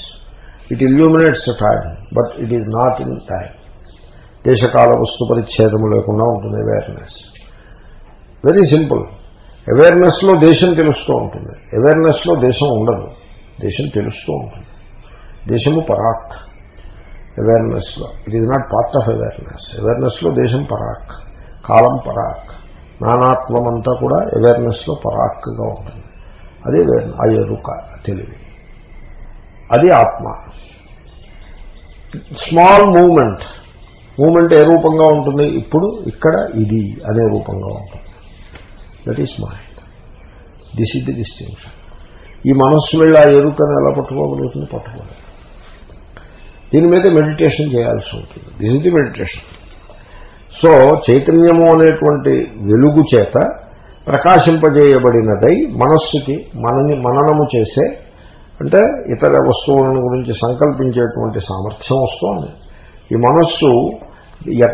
it illuminates time but it is not in time దేశకాల వస్తు పరిచ్ఛేదము లేకుండా ఉంటుంది awareness very simple అవేర్నెస్లో దేశం తెలుస్తూ ఉంటుంది. అవేర్నెస్లో దేశం ఉండదు. దేశం తెలుస్తూ ఉంటుంది. దేశము పరాక్. అవేర్నెస్లో it is not part of awareness అవేర్నెస్లో దేశం పరాక్. కాలం పరాక్. నానాత్వం అంతా కూడా అవేర్నెస్లో పరాక్గా ఉంటుంది. అది ఆ ఎరుక. తెలివి. అది ఆత్మ. స్మాల్ మూమెంట్ మూమెంట్ ఏ రూపంగా ఉంటుంది? ఇప్పుడు ఇక్కడ ఇది అనే రూపంగా ఉంటుంది. That is mind this is the distinction ఈ మనస్సు వెళ్ళి ఆ ఎరుకను ఎలా పట్టుకోగలుగుతుంది? పట్టుకోలేదు. దీని మీద మెడిటేషన్ చేయాల్సి ఉంటుంది. This is the meditation so చైతన్యము అనేటువంటి వెలుగు చేత ప్రకాశింపజేయబడినదై మనస్సుకి మనని మననము చేసే అంటే ఇతర వస్తువులను గురించి సంకల్పించేటువంటి సామర్థ్యం వస్తోంది. ఈ మనస్సు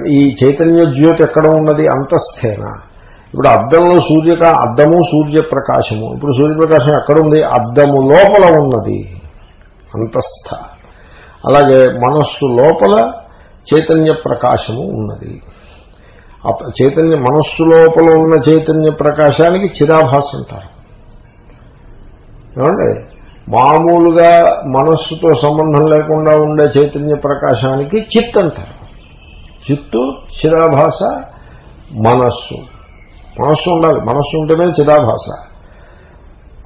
ఈ చైతన్య జ్యోతి ఎక్కడ ఉన్నది అంతస్థేన. ఇప్పుడు అద్దంలో సూర్యక అద్దము సూర్యప్రకాశము ఇప్పుడు సూర్యప్రకాశం ఎక్కడ ఉంది అద్దము లోపల ఉన్నది. అంతస్థ. అలాగే మనస్సు లోపల చైతన్య ప్రకాశము ఉన్నది. చైతన్య మనస్సు లోపల ఉన్న చైతన్య ప్రకాశానికి చిరాభాస అంటారు. ఏమండి? మామూలుగా మనస్సుతో సంబంధం లేకుండా ఉండే చైతన్య ప్రకాశానికి చిత్ అంటారు. చిత్తు చిరాభాష మనస్సు. మనస్సు ఉండాలి. మనస్సు ఉంటేనే చిరాభాష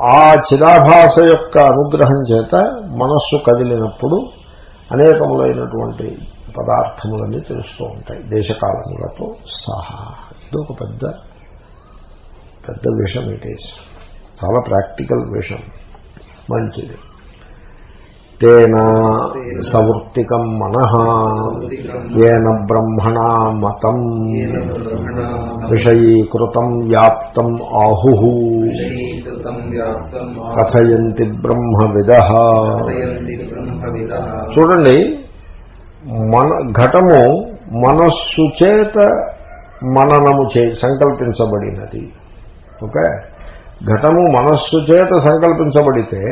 ఆ చిరాభాష యొక్క అనుగ్రహం చేత మనస్సు కదిలినప్పుడు అనేకములైనటువంటి పదార్థములన్నీ తెలుస్తూ ఉంటాయి. దేశకాలములతో సహా. ఇది ఒక పెద్ద పెద్ద విషం ఇట్ ఈస్ చాలా ప్రాక్టికల్ విషం. మంచిది. తేన సవృత్తికం మన ఏన బ్రహ్మణా మతం విషయీకృతం వ్యాప్తం ఆహు కథయంతి బ్రహ్మవిద చూడండి మన ఘటము మనస్సు చేత మననము చే సంకల్పించబడినది. ఓకే? ఘటము మనస్సు చేత సంకల్పించబడితే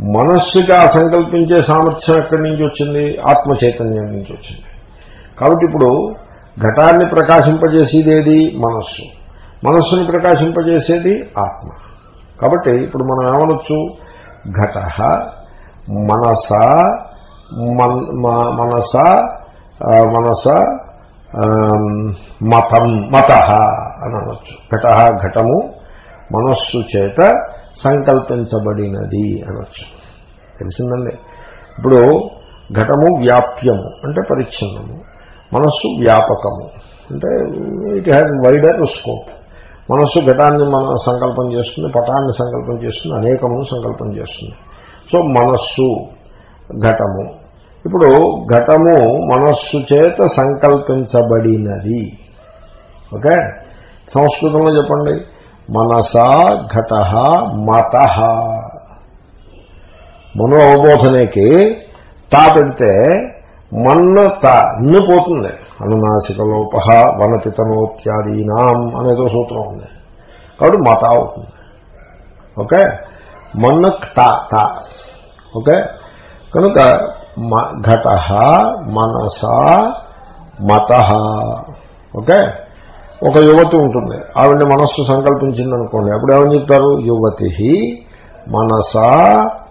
మనస్సుకి సంకల్పించే సామర్థ్యం ఎక్కడి నుంచి వచ్చింది? ఆత్మ చైతన్యం నుంచి వచ్చింది. కాబట్టి ఇప్పుడు ఘటాన్ని ప్రకాశింపజేసేది ఏది మనస్సు. మనస్సుని ప్రకాశింపజేసేది ఆత్మ. కాబట్టి ఇప్పుడు మనం ఏమనొచ్చు? ఘట మనస మనస మనస మతం మత అని అనొచ్చు. ఘట ఘటము మనస్సు చేత సంకల్పించబడినది అనొచ్చు. తెలిసిందండి? ఇప్పుడు ఘటము వ్యాప్యము అంటే పరిచ్ఛిన్నము. మనస్సు వ్యాపకము అంటే ఇట్ హ్యాస్ వైడర్ స్కోప్. మనస్సు ఘటాన్ని మన సంకల్పం చేస్తుంది పటాన్ని సంకల్పం చేస్తుంది అనేకమును సంకల్పం చేస్తుంది. సో మనస్సు ఘటము. ఇప్పుడు ఘటము మనస్సు చేత సంకల్పించబడినది. ఓకే? సంస్కృతంలో చెప్పండి. మనసా ఘట మత మనో అవబోధనకి తా పెడితే మన్న తా ఇన్ని పోతుంది అనునాసిక లోప వనపితనోత్యాదీనాం అనేదో సూత్రం ఉంది కాబట్టి మత అవుతుంది ఓకే మన్న తా తా ఓకే కనుక ఘట మనస మత ఓకే ఒక యువతి ఉంటుంది. ఆవిడ మనస్సు సంకల్పించింది అనుకోండి అప్పుడు ఏమని చెప్తారు? యువతి మనస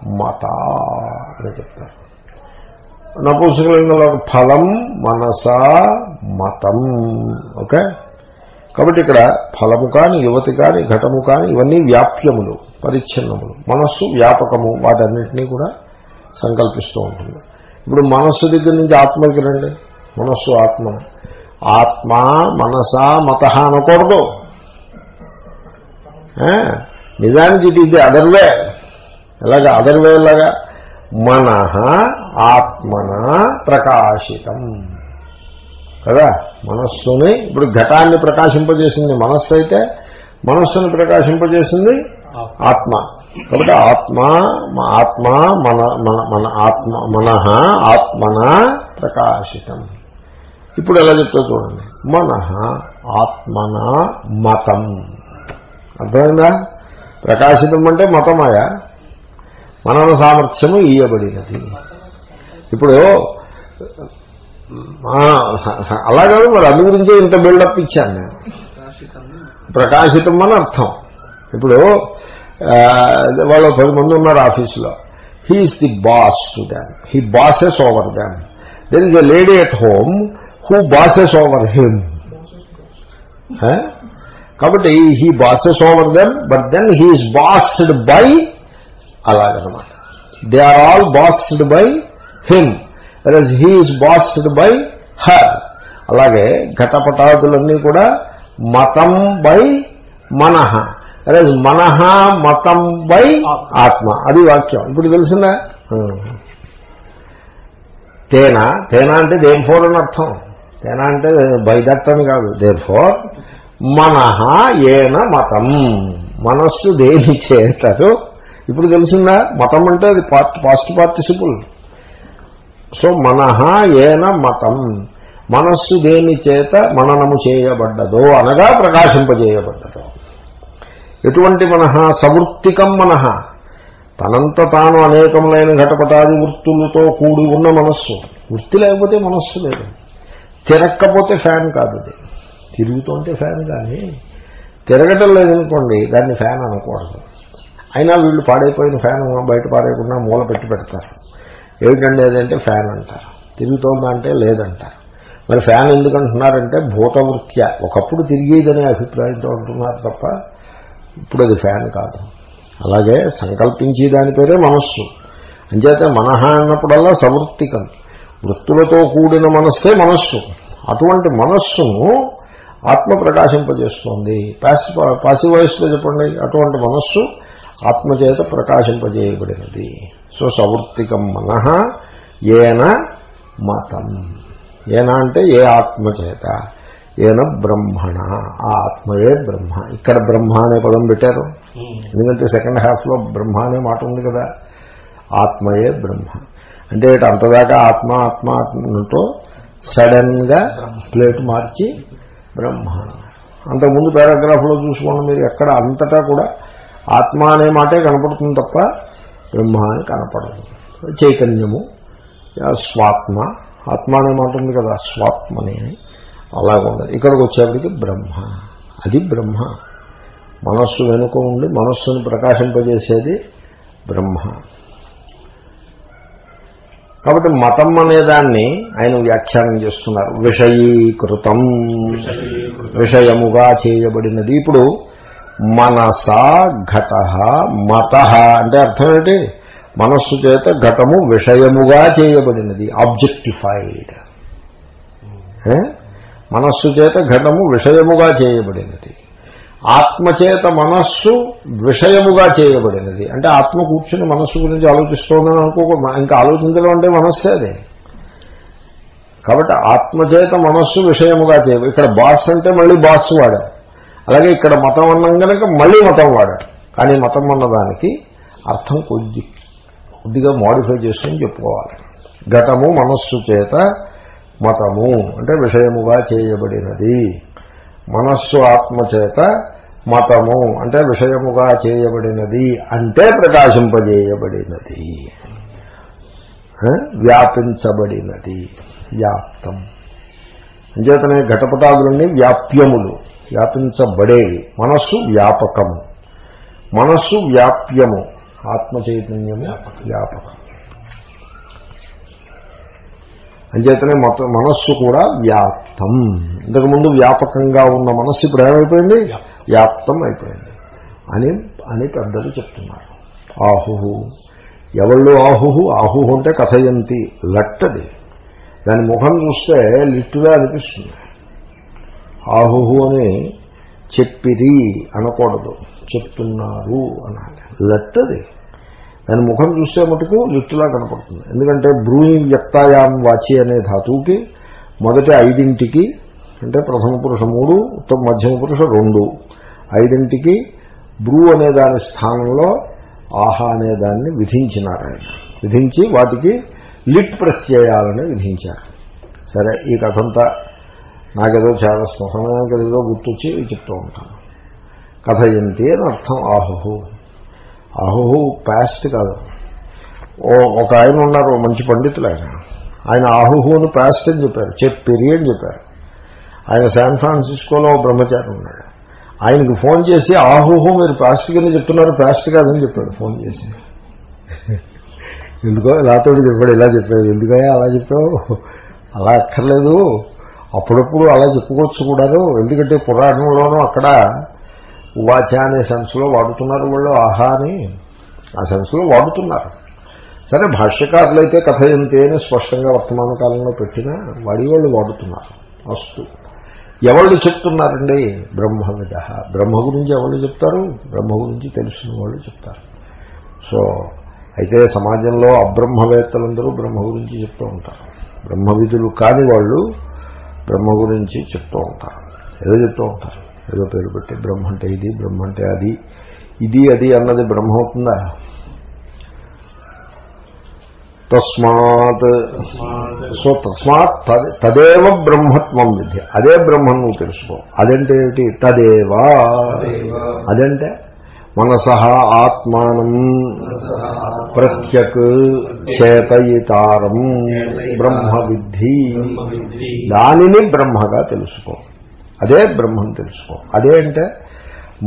మత అని చెప్తారు. నపుంసకలింగంలో ఫలం మనస మతం. ఓకే? కాబట్టి ఇక్కడ ఫలము కాని యువతి కాని ఘటము కాని ఇవన్నీ వ్యాప్యములు పరిచ్ఛిన్నములు. మనస్సు వ్యాపకము వాటన్నిటినీ కూడా సంకల్పిస్తూ ఉంటుంది. ఇప్పుడు మనస్సు దగ్గర నుంచి ఆత్మకి రండి. మనస్సు ఆత్మ. ఆత్మ మనస మత అనకూడదు. నిజానికి ఇట్ ఇది అదర్వే ఎలాగా? అదర్వే ఇలాగా మన ఆత్మన ప్రకాశితం. కదా? మనస్సుని ఇప్పుడు ఘటాన్ని ప్రకాశింపజేసింది మనస్సు అయితే మనస్సుని ప్రకాశింపజేసింది ఆత్మ. కాబట్టి ఆత్మ ఆత్మ మన మన మన ఆత్మ మన ఆత్మన ప్రకాశితం. ఇప్పుడు ఎలా చెప్తా చూడండి. మన ఆత్మన మతం. అర్థమైందా? ప్రకాశితం అంటే మతమాయా. మనన సామర్థ్యము ఇయ్యబడినది. ఇప్పుడు ఆ, అలా కాదు మరి అందు గురించే ఇంత బిల్డప్ ఇచ్చాను నేను. ప్రకాశితం అని అర్థం. ఇప్పుడు వాళ్ళు పది మంది ఉన్నారు ఆఫీసులో. He's the boss to them he bosses over them there is a lady at home who bosses over him కాబట్టి he bosses over them but then he's bossed by అలాగనమాట they are all bossed by him వెరస్ he's bossed by her అలాగే ఘటపటాదులన్నీ కూడా మతం by మనహ వెరస్ మనహ మతం by ఆత్మ అది వాక్యం ఇప్పుడు తెలిసిందా తేనా తేనా అంటే దేని ఫోర్ అని అర్థం తేనా అంటే బై దట్ అని కాదు. దేర్ ఫోర్ మనహ ఏన మతం. మనస్సు దేని చేతరు ఇప్పుడు తెలిసిందా? మతం అంటే అది పాస్ట్ పార్టిసిపుల్ సో మనహ ఏన మతం. మనస్సు దేని చేత మననము చేయబడ్డదో అనగా ప్రకాశింపజేయబడ్డదో. ఎటువంటి మనహ? సవృత్తికం మనహ. తనంత తాను అనేకములైన ఘటపటాది వృత్తులతో కూడి ఉన్న మనస్సు. వృత్తి లేకపోతే మనస్సు లేదు. తిరక్కపోతే ఫ్యాన్ కాదు అది. తిరుగుతుంటే ఫ్యాన్ కానీ తిరగటం లేదనుకోండి దాన్ని ఫ్యాన్ అనకూడదు. అయినా వీళ్ళు పాడైపోయిన ఫ్యాన్ బయట పాడేయకుండా మూల పెట్టి పెడతారు. ఏమిటండి ఏదంటే ఫ్యాన్ అంటారు. తిరుగుతోందా అంటే లేదంటారు. మరి ఫ్యాన్ ఎందుకంటున్నారంటే భూతవృత్య. ఒకప్పుడు తిరిగేదనే అభిప్రాయంతో అంటున్నారు తప్ప ఇప్పుడు అది ఫ్యాన్ కాదు. అలాగే సంకల్పించే దాని పేరే మనస్సు. అంచేత మనహ అన్నప్పుడల్లా సవృత్తికం. వృత్తులతో కూడిన మనస్సే మనస్సు. అటువంటి మనస్సును ఆత్మ ప్రకాశింపజేస్తోంది పాసి పాసి వయసులో చెప్పండి అటువంటి మనస్సు ఆత్మచేత ప్రకాశింపజేయబడినది. సో సవృత్తికం మనః ఏన మతం. ఏన అంటే ఏ ఆత్మచేత. ఏన బ్రహ్మణ. ఆ ఆత్మయే బ్రహ్మ. ఇక్కడ బ్రహ్మ అనే పదం పెట్టారు. ఎందుకంటే సెకండ్ హాఫ్లో బ్రహ్మ అనే మాట ఉంది కదా. ఆత్మయే బ్రహ్మ. అంటే ఇటు అంతదాకా ఆత్మ ఆత్మ ఆత్మతో సడన్గా ప్లేట్ మార్చి బ్రహ్మ అంతకుముందు పారాగ్రాఫ్లో చూసుకోండి మీరు ఎక్కడ అంతటా కూడా ఆత్మ అనే మాటే కనపడుతుంది తప్ప బ్రహ్మ అని కనపడదు. చైతన్యము ఆ స్వాత్మ ఆత్మ అనే మాట ఉంది కదా స్వాత్మని అని ఇక్కడికి వచ్చేప్పటికి బ్రహ్మ. అది బ్రహ్మ. మనస్సు వెనుక ఉండి మనస్సును ప్రకాశింపజేసేది బ్రహ్మ. కాబట్టి మతం అనేదాన్ని ఆయన వ్యాఖ్యానం చేస్తున్నారు. విషయీకృతం. విషయముగా చేయబడినది. ఇప్పుడు మనసా ఘట మత అంటే అర్థం ఏంటి? మనస్సు చేత ఘటము విషయముగా చేయబడినది. ఆబ్జెక్టిఫైడ్ మనస్సు చేత ఘటము విషయముగా చేయబడినది. ఆత్మచేత మనస్సు విషయముగా చేయబడినది. అంటే ఆత్మ కూర్చుని మనస్సు గురించి ఆలోచిస్తోందని అనుకో ఇంకా ఆలోచించడం అంటే మనస్సే అదే. కాబట్టి ఆత్మచేత మనస్సు విషయముగా చేయ ఇక్కడ బాస్ అంటే మళ్ళీ బాస్ వాడారు అలాగే ఇక్కడ మతం అన్నం కనుక మళ్ళీ మతం వాడారు కానీ మతం అన్నదానికి అర్థం కొద్ది కొద్దిగా మోడిఫై చేసుకుని చెప్పుకోవాలి. ఘటము మనస్సు చేత మతము అంటే విషయముగా చేయబడినది. మనస్సు ఆత్మచేత మతము అంటే విషయముగా చేయబడినది అంటే ప్రకాశింపజేయబడినది. వ్యాపించబడినది. వ్యాప్తం. అంచేతనే ఘటపటాదులన్నీ వ్యాప్యములు. వ్యాపించబడేవి. మనస్సు వ్యాపకము. మనస్సు వ్యాప్యము. ఆత్మ చైతన్యము వ్యాపకం. అంచేతనే మత మనస్సు కూడా వ్యాప్తం. ఇంతకుముందు వ్యాపకంగా ఉన్న మనస్సు ఇప్పుడు ఏమైపోయింది? వ్యాప్తం అయిపోయింది అని అని పెద్దలు చెప్తున్నారు. ఆహుహు. ఎవళ్ళు ఆహుహు? ఆహుహు అంటే కథయంతి లట్టది దాని ముఖం చూస్తే లిట్టుగా అనిపిస్తుంది. ఆహుహు అని చెప్పిరి అనకూడదు. చెప్తున్నారు అనాలి. లట్టది దాని ముఖం చూస్తే మటుకు లిట్టులా కనపడుతుంది. ఎందుకంటే బ్రూయింగ్ వ్యక్తాయాం వాచి అనే ధాతువుకి మొదటి ఐదింటికి అంటే ప్రథమ పురుష మూడు ఉత్తమ మధ్యమ పురుష రెండు. ఐదింటికి బ్రూ అనే దాని స్థానంలో ఆహా అనే దాన్ని విధించినారు ఆయన. విధించి వాటికి లిట్ ప్రత్యయాలని విధించారు. సరే ఈ కథంతా నాకేదో చాలా సమయానికి ఏదో గుర్తొచ్చి చెప్తూ ఉంటాను. కథయంతి అని అర్థం ఆహుహు. ఆహుహు పాస్ట్ కాదు. ఓ ఒక ఆయన ఉన్నారు మంచి పండితులు ఆయన. ఆయన ఆహుహు అని పాస్ట్ అని చెప్పారు చెప్పిరి అని చెప్పారు. ఆయన శాన్ ఫ్రాన్సిస్కోలో బ్రహ్మచారి ఉన్నాడు. ఆయనకు ఫోన్ చేసి ఆహుహు మీరు ప్లాస్టిక్ కింద చెప్తున్నారు ప్లాస్టిక్ కాదని చెప్పాడు ఫోన్ చేసి. ఎందుకో ఇలాతో చెప్పాడు ఇలా చెప్పాడు. ఎందుకయ్యా అలా చెప్పావు? అలా అక్కర్లేదు. అప్పుడప్పుడు అలా చెప్పుకోవచ్చు కూడాను. ఎందుకంటే పురాణంలోనూ అక్కడ ఉవాచ అనే సెన్స్లో వాడుతున్నారు వాళ్ళు ఆహా అని. ఆ సెన్స్లో వాడుతున్నారు. సరే భాష్యకారులు అయితే కథయంతే అని స్పష్టంగా వర్తమాన కాలంలో పెట్టినా వాడి వాళ్ళు వాడుతున్నారు. అస్తు ఎవళ్ళు చెప్తున్నారండి? బ్రహ్మవిద. బ్రహ్మ గురించి ఎవరు చెప్తారు? బ్రహ్మ గురించి తెలుసున్న వాళ్ళు చెప్తారు. సో అయితే సమాజంలో అబ్రహ్మవేత్తలందరూ బ్రహ్మ గురించి చెప్తూ ఉంటారు. బ్రహ్మవిధులు కాని వాళ్ళు బ్రహ్మ గురించి చెప్తూ ఉంటారు. ఏదో చెప్తూ ఉంటారు. ఏదో పేరు పెట్టి బ్రహ్మ అంటే ఇది బ్రహ్మ అంటే అది ఇది అది అన్నది బ్రహ్మ అవుతుందా తస్మాత్. సో తస్మాత్ తదేవ బ్రహ్మత్వం విద్య. అదే బ్రహ్మం నువ్వు తెలుసుకో. అదంటే ఏమిటి? తదేవా. అదంటే మనస ఆత్మానం ప్రత్యక్ చేతయితారం బ్రహ్మ విద్ధి దానిని బ్రహ్మగా తెలుసుకో. అదే బ్రహ్మం తెలుసుకో. అదే అంటే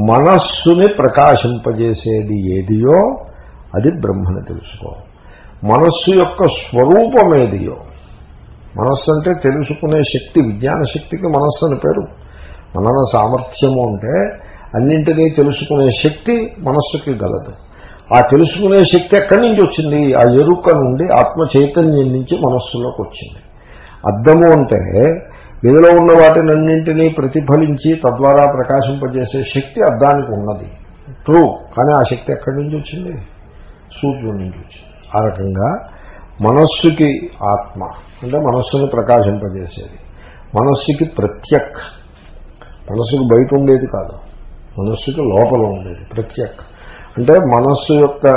మనస్సుని ప్రకాశింపజేసేది ఏదియో అది బ్రహ్మని తెలుసుకో. మనస్సు యొక్క స్వరూపం ఏదియో మనస్సు అంటే తెలుసుకునే శక్తి విజ్ఞాన శక్తికి మనస్సు అని పేరు. మనన సామర్థ్యము అంటే అన్నింటినీ తెలుసుకునే శక్తి మనస్సుకి గలదు. ఆ తెలుసుకునే శక్తి ఎక్కడి నుంచి వచ్చింది? ఆ ఎరుక నుండి ఆత్మ చైతన్యం నుంచి మనస్సులోకి వచ్చింది. అర్థము అంటే గదిలో ఉన్న వాటినన్నింటినీ ప్రతిఫలించి తద్వారా ప్రకాశింపజేసే శక్తి అద్దానికి ఉన్నది. ట్రూ కానీ ఆ శక్తి ఎక్కడి నుంచి వచ్చింది? సూర్యుడి నుంచి వచ్చింది. ఆ రకంగా మనస్సుకి ఆత్మ అంటే మనస్సుని ప్రకాశింపజేసేది. మనస్సుకి ప్రత్యక్ మనస్సుకు బయట ఉండేది కాదు. మనస్సుకి లోపల ఉండేది ప్రత్యక్ అంటే మనస్సు యొక్క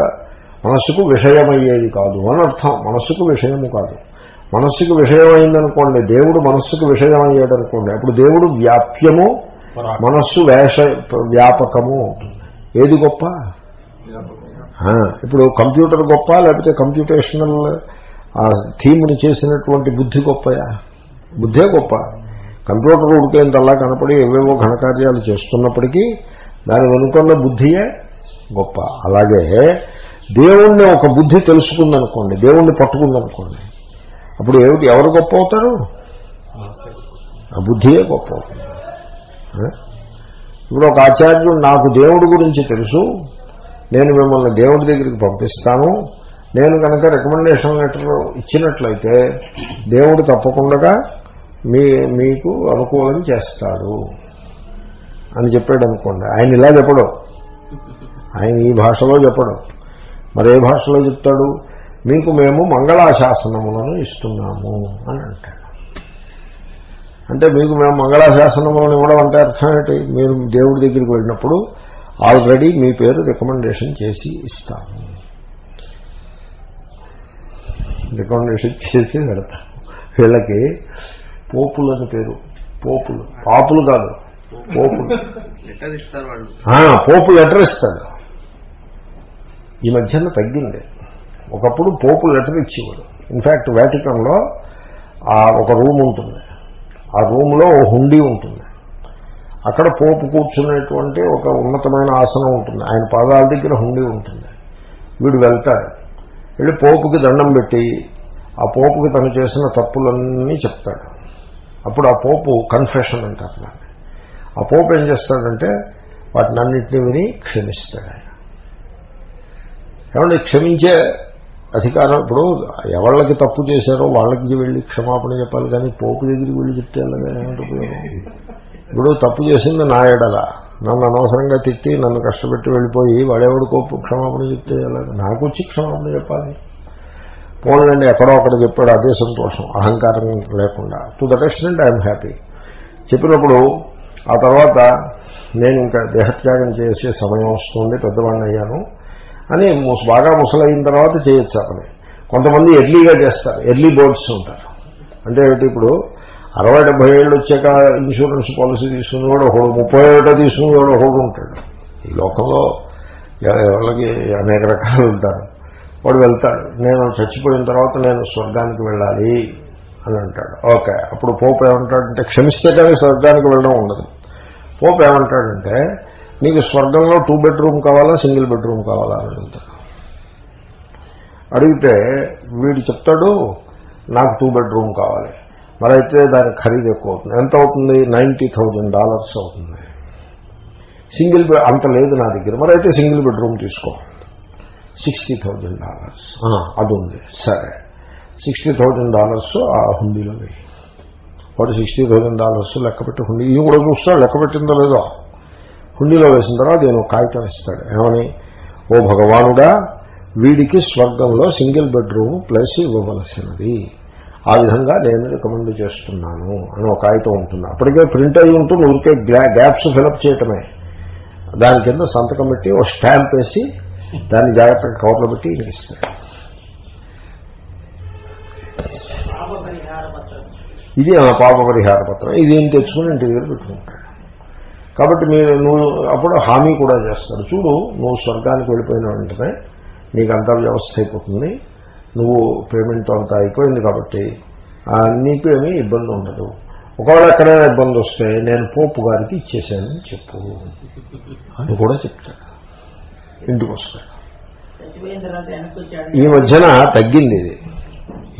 మనస్సుకు విషయమయ్యేది కాదు అని అర్థం. మనస్సుకు విషయము కాదు. మనస్సుకు విషయమైందనుకోండి దేవుడు మనస్సుకు విషయం అయ్యాడు అనుకోండి అప్పుడు దేవుడు వ్యాప్యము మనస్సు వేష వ్యాపకము ఏది గొప్ప? ఇప్పుడు కంప్యూటర్ గొప్ప లేకపోతే కంప్యూటేషనల్ థీమ్ని చేసినటువంటి బుద్ధి గొప్పయా? బుద్ధే గొప్ప. కంప్యూటర్ ఉడికేంతలా కనపడి ఏవేవో ఘనకార్యాలు చేస్తున్నప్పటికీ దాని వెనుకున్న బుద్ధియే గొప్ప. అలాగే దేవుణ్ణి ఒక బుద్ధి తెలుసుకుందనుకోండి దేవుణ్ణి పట్టుకుందనుకోండి అప్పుడు ఏమిటి? ఎవరు గొప్ప అవుతారు? ఆ బుద్ధియే గొప్ప అవుతుంది ఇప్పుడు ఒక ఆచార్యుడు నాకు దేవుడి గురించి తెలుసు నేను మిమ్మల్ని దేవుడి దగ్గరికి పంపిస్తాను. నేను కనుక రికమెండేషన్ లెటర్ ఇచ్చినట్లయితే దేవుడు తప్పకుండా మీ మీకు అనుకూలం చేస్తాడు అని చెప్పాడు అనుకోండి. ఆయన ఇలా చెప్పడు. ఆయన ఈ భాషలో చెప్పడు. మరే భాషలో చెప్తాడు? మీకు మేము మంగళాశాసనములను ఇస్తున్నాము అని అంటాడు. అంటే మీకు మేము మంగళాశాసనములను ఇవ్వడం అంటే అర్థం ఏంటి? మీరు దేవుడి దగ్గరికి వెళ్ళినప్పుడు ఆల్రెడీ మీ పేరు రికమెండేషన్ చేసి ఇస్తాము రికమెండేషన్ చేసి పెడతాం. వీళ్ళకి పోపులు అని పేరు. పోపులు. పాపులు కాదు. పోపులు. పోపు లెటర్ ఇస్తాడు. ఈ మధ్యన తగ్గింది. ఒకప్పుడు పోపు లెటర్ ఇచ్చేవాడు. ఇన్ఫ్యాక్ట్ వ్యాటికన్లో ఆ ఒక రూమ్ ఉంటుంది. ఆ రూమ్లో ఓ హుండీ ఉంటుంది. అక్కడ పోపు కూర్చునేటువంటి ఒక ఉన్నతమైన ఆసనం ఉంటుంది. ఆయన పాదాల దగ్గర హుండీ ఉంటుంది. వీడు వెళ్తాడు. వెళ్ళి పోపుకి దండం పెట్టి ఆ పోపుకి తను చేసిన తప్పులన్నీ చెప్తాడు. అప్పుడు ఆ పోపు కన్ఫెషన్ అంటారు దాన్ని. ఆ పోపు ఏం చేస్తాడంటే వాటిని అన్నింటినీ విని క్షమిస్తాడు ఆయన. ఏమంటే క్షమించే అధికారం ఇప్పుడు ఎవళ్ళకి తప్పు చేశారో వాళ్ళకి వెళ్ళి క్షమాపణ చెప్పాలి కానీ పోపు దగ్గరికి వెళ్ళి చెప్తే అలాగే ఉపయోగం? ఇప్పుడు తప్పు చేసింది నా ఎడల. నన్ను అనవసరంగా తిట్టి నన్ను కష్టపెట్టి వెళ్ళిపోయి వాడేవాడికో క్షమాపణ చెప్తే నాకు వచ్చి క్షమాపణ చెప్పాలి. పోలండి ఎక్కడో అక్కడ చెప్పాడు అదే సంతోషం అహంకారం లేకుండా. To that extent I'm happy చెప్పినప్పుడు ఆ తర్వాత నేను ఇంకా దేహత్యాగం చేసే సమయం వస్తుంది పెద్దవాడిని అయ్యాను అని బాగా ముసలైన తర్వాత చేయొచ్చు అతని కొంతమంది ఎర్లీగా చేస్తారు ఎర్లీ బోర్డ్స్ ఉంటారు. అంటే ఇప్పుడు అరవై డెబ్బై ఏళ్ళు వచ్చాక ఇన్సూరెన్స్ పాలసీ తీసుకునేవాడు ఒకడు ముప్పై ఏటో తీసుకునేవాడు ఒకడు ఉంటాడు. ఈ లోకంలో ఎవరికి అనేక రకాలు ఉంటారు. వాడు వెళ్తాడు. నేను చచ్చిపోయిన తర్వాత నేను స్వర్గానికి వెళ్ళాలి అని అంటాడు. ఓకే అప్పుడు పోపు ఏమంటాడంటే క్షమిస్తే కానీ స్వర్గానికి వెళ్ళడం ఉండదు. పోపు ఏమంటాడంటే నీకు స్వర్గంలో టూ బెడ్రూమ్ కావాలా సింగిల్ బెడ్రూమ్ కావాలా అని అడుగుతాడు. అడిగితే వీడు చెప్తాడు నాకు టూ బెడ్రూమ్ కావాలి. మరి అయితే దాని ఖరీదు ఎక్కువ అవుతుంది ఎంత అవుతుంది నైంటీ థౌజండ్ డాలర్స్ అవుతుంది. సింగిల్ బెడ్ అంత లేదు నా దగ్గర. మరి అయితే సింగిల్ బెడ్రూమ్ తీసుకో. Sixty thousand dollars. అది ఉంది. సరే. సిక్స్టీ థౌజండ్ డాలర్స్ ఆ హుండీలో వేయి. వాడు సిక్స్టీ థౌజండ్ డాలర్స్ లెక్క పెట్టి హుండీ ఇది కూడా చూస్తాడు లెక్క పెట్టిందో లేదో. హుండీలో వేసిన తర్వాత నేను కాగితం ఇస్తాడు. ఏమని? ఓ భగవానుడా వీడికి స్వర్గంలో సింగిల్ బెడ్రూమ్ ప్లస్ ఇవ్వవలసినది. ఆ విధంగా నేను రికమెండ్ చేస్తున్నాను అని ఒక కాగితం ఉంటుంది. అప్పటికే ప్రింట్ అయి ఉంటుంది ఊరికే గ్యాప్స్ ఫిలప్ చేయటమే. దాని కింద సంతకం పెట్టి ఒక స్టాంప్ వేసి దాన్ని జాగ్రత్తగా కవర్లో పెట్టి ఈయనకి ఇస్తాడు ఇది నా పాప పరిహార పత్రం. ఇది ఏం తెచ్చుకుని ఇంటి దగ్గర పెట్టుకుంటాడు. కాబట్టి మీరు నువ్వు అప్పుడు హామీ కూడా చేస్తాడు చూడు నువ్వు స్వర్గానికి వెళ్ళిపోయిన వెంటనే నీకు అంతా వ్యవస్థ అయిపోతుంది. నువ్వు పేమెంట్ అంతా అయిపోయింది కాబట్టి నీకు ఏమీ ఇబ్బంది ఉండదు. ఒకవేళ ఎక్కడైనా ఇబ్బంది వస్తే నేను పోపు గారికి ఇచ్చేసానని చెప్పు. అని కూడా చెప్తాడు. ఇంటికి వస్తాడు. ఈ మధ్యన తగ్గింది ఇది.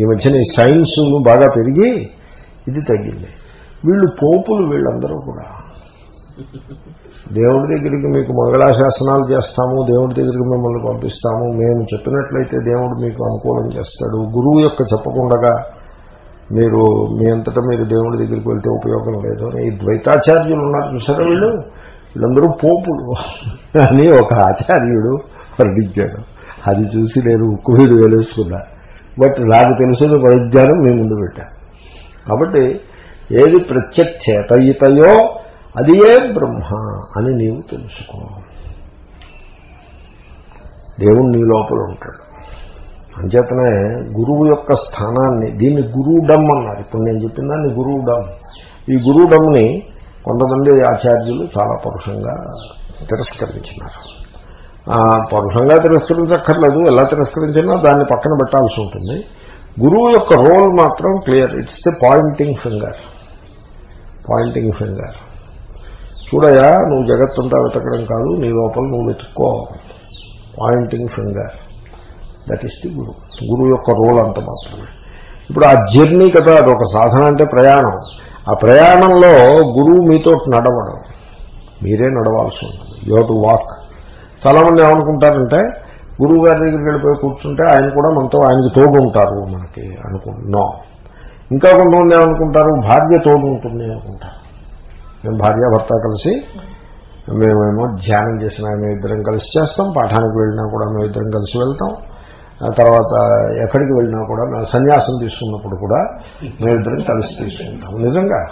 ఈ మధ్యన ఈ సైన్స్ బాగా పెరిగి ఇది తగ్గింది. వీళ్ళు పోపులు వీళ్ళందరూ కూడా. దేవుడి దగ్గరికి మీకు మంగళాశాసనాలు చేస్తాము దేవుడి దగ్గరికి మిమ్మల్ని పంపిస్తాము. మేము చెప్పినట్లయితే దేవుడు మీకు అనుకూలం చేస్తాడు. గురువు యొక్క చెప్పకుండగా మీరు మీ అంతటా మీరు దేవుడి దగ్గరికి వెళ్తే ఉపయోగం లేదు అని. ఈ ద్వైతాచార్యులు ఉన్నారు చూసారా వీళ్ళు? వీళ్ళందరూ పోపులు అని ఒక ఆచార్యుడు వర్ణించాడు. అది చూసి నేను ఉక్కువీడు మీద బట్ నాకు తెలిసిన వైద్యాన్ని మీ ముందు పెట్టా. కాబట్టి ఏది ప్రత్యక్షేతయితయో అది ఏ బ్రహ్మ అని నీవు తెలుసుకో. దేవుడు నీ లోపల ఉంటాడు. అంచేతనే గురువు యొక్క స్థానాన్ని దీన్ని గురువుడమ్ అన్నారు. ఇప్పుడు నేను చెప్పిన దాన్ని గురువుడమ్ ఈ గురువుడమ్ని కొంతమంది ఆచార్యులు చాలా పరుషంగా తిరస్కరించినారు. పరుషంగా తిరస్కరించక్కర్లేదు ఎలా తిరస్కరించినా దాన్ని పక్కన పెట్టాల్సి ఉంటుంది. గురువు యొక్క రోల్ మాత్రం clear. It's the pointing finger pointing finger చూడయా నువ్వు జగత్తుంటా వెతకడం కాదు నీ లోపల నువ్వు వెతుక్కో. Pointing finger that is the guru గురువు యొక్క రోల్ అంత మాత్రమే. ఇప్పుడు ఆ జర్నీ కదా అదొక సాధన అంటే ప్రయాణం. ఆ ప్రయాణంలో గురువు మీతో నడవడం. మీరే నడవాల్సి ఉంటుంది. యూ టు వాక్ చాలామంది ఏమనుకుంటారంటే గురువు గారి దగ్గరికి వెళ్ళిపోయి కూర్చుంటే ఆయన కూడా మనతో ఆయనకి తోడు ఉంటారు మనకి అనుకుంటున్నాం ఇంకా కొంతమంది ఏమనుకుంటారు భార్య తోడు ఉంటుంది అనుకుంటారు మేము భార్యాభర్త కలిసి మేమేమో ధ్యానం చేసిన మేము ఇద్దరం కలిసి చేస్తాం. పాఠానికి వెళ్ళినా కూడా మేము ఇద్దరం కలిసి వెళ్తాం. ఆ తర్వాత ఎక్కడికి వెళ్ళినా కూడా మేము సన్యాసం తీసుకున్నప్పుడు కూడా మేమిద్దరం కలిసి తీసుకుంటాం. నిజంగా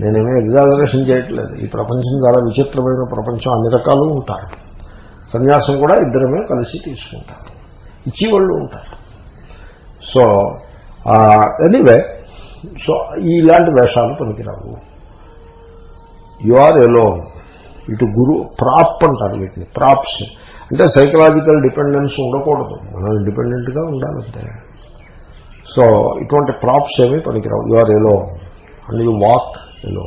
నేనేమీ ఎగ్జాజరేషన్ చేయట్లేదు. ఈ ప్రపంచం చాలా విచిత్రమైన ప్రపంచం. అన్ని రకాలు ఉంటారు. సన్యాసం కూడా ఇద్దరమే కలిసి తీసుకుంటారు. ఇచ్చేవాళ్ళు ఉంటారు. సో ఎనీవే సో ఇలాంటి వేషాలు పనికిరావు. You are alone. ఇటు గురు ప్రాప్ అంటారు వీటిని ప్రాప్స్. అంటే సైకలాజికల్ డిపెండెన్స్ ఉండకూడదు. మనం ఇండిపెండెంట్గా ఉండాలంటే సో ఇటువంటి ప్రాప్స్ ఏమీ పనికిరావు. You are alone and you walk alone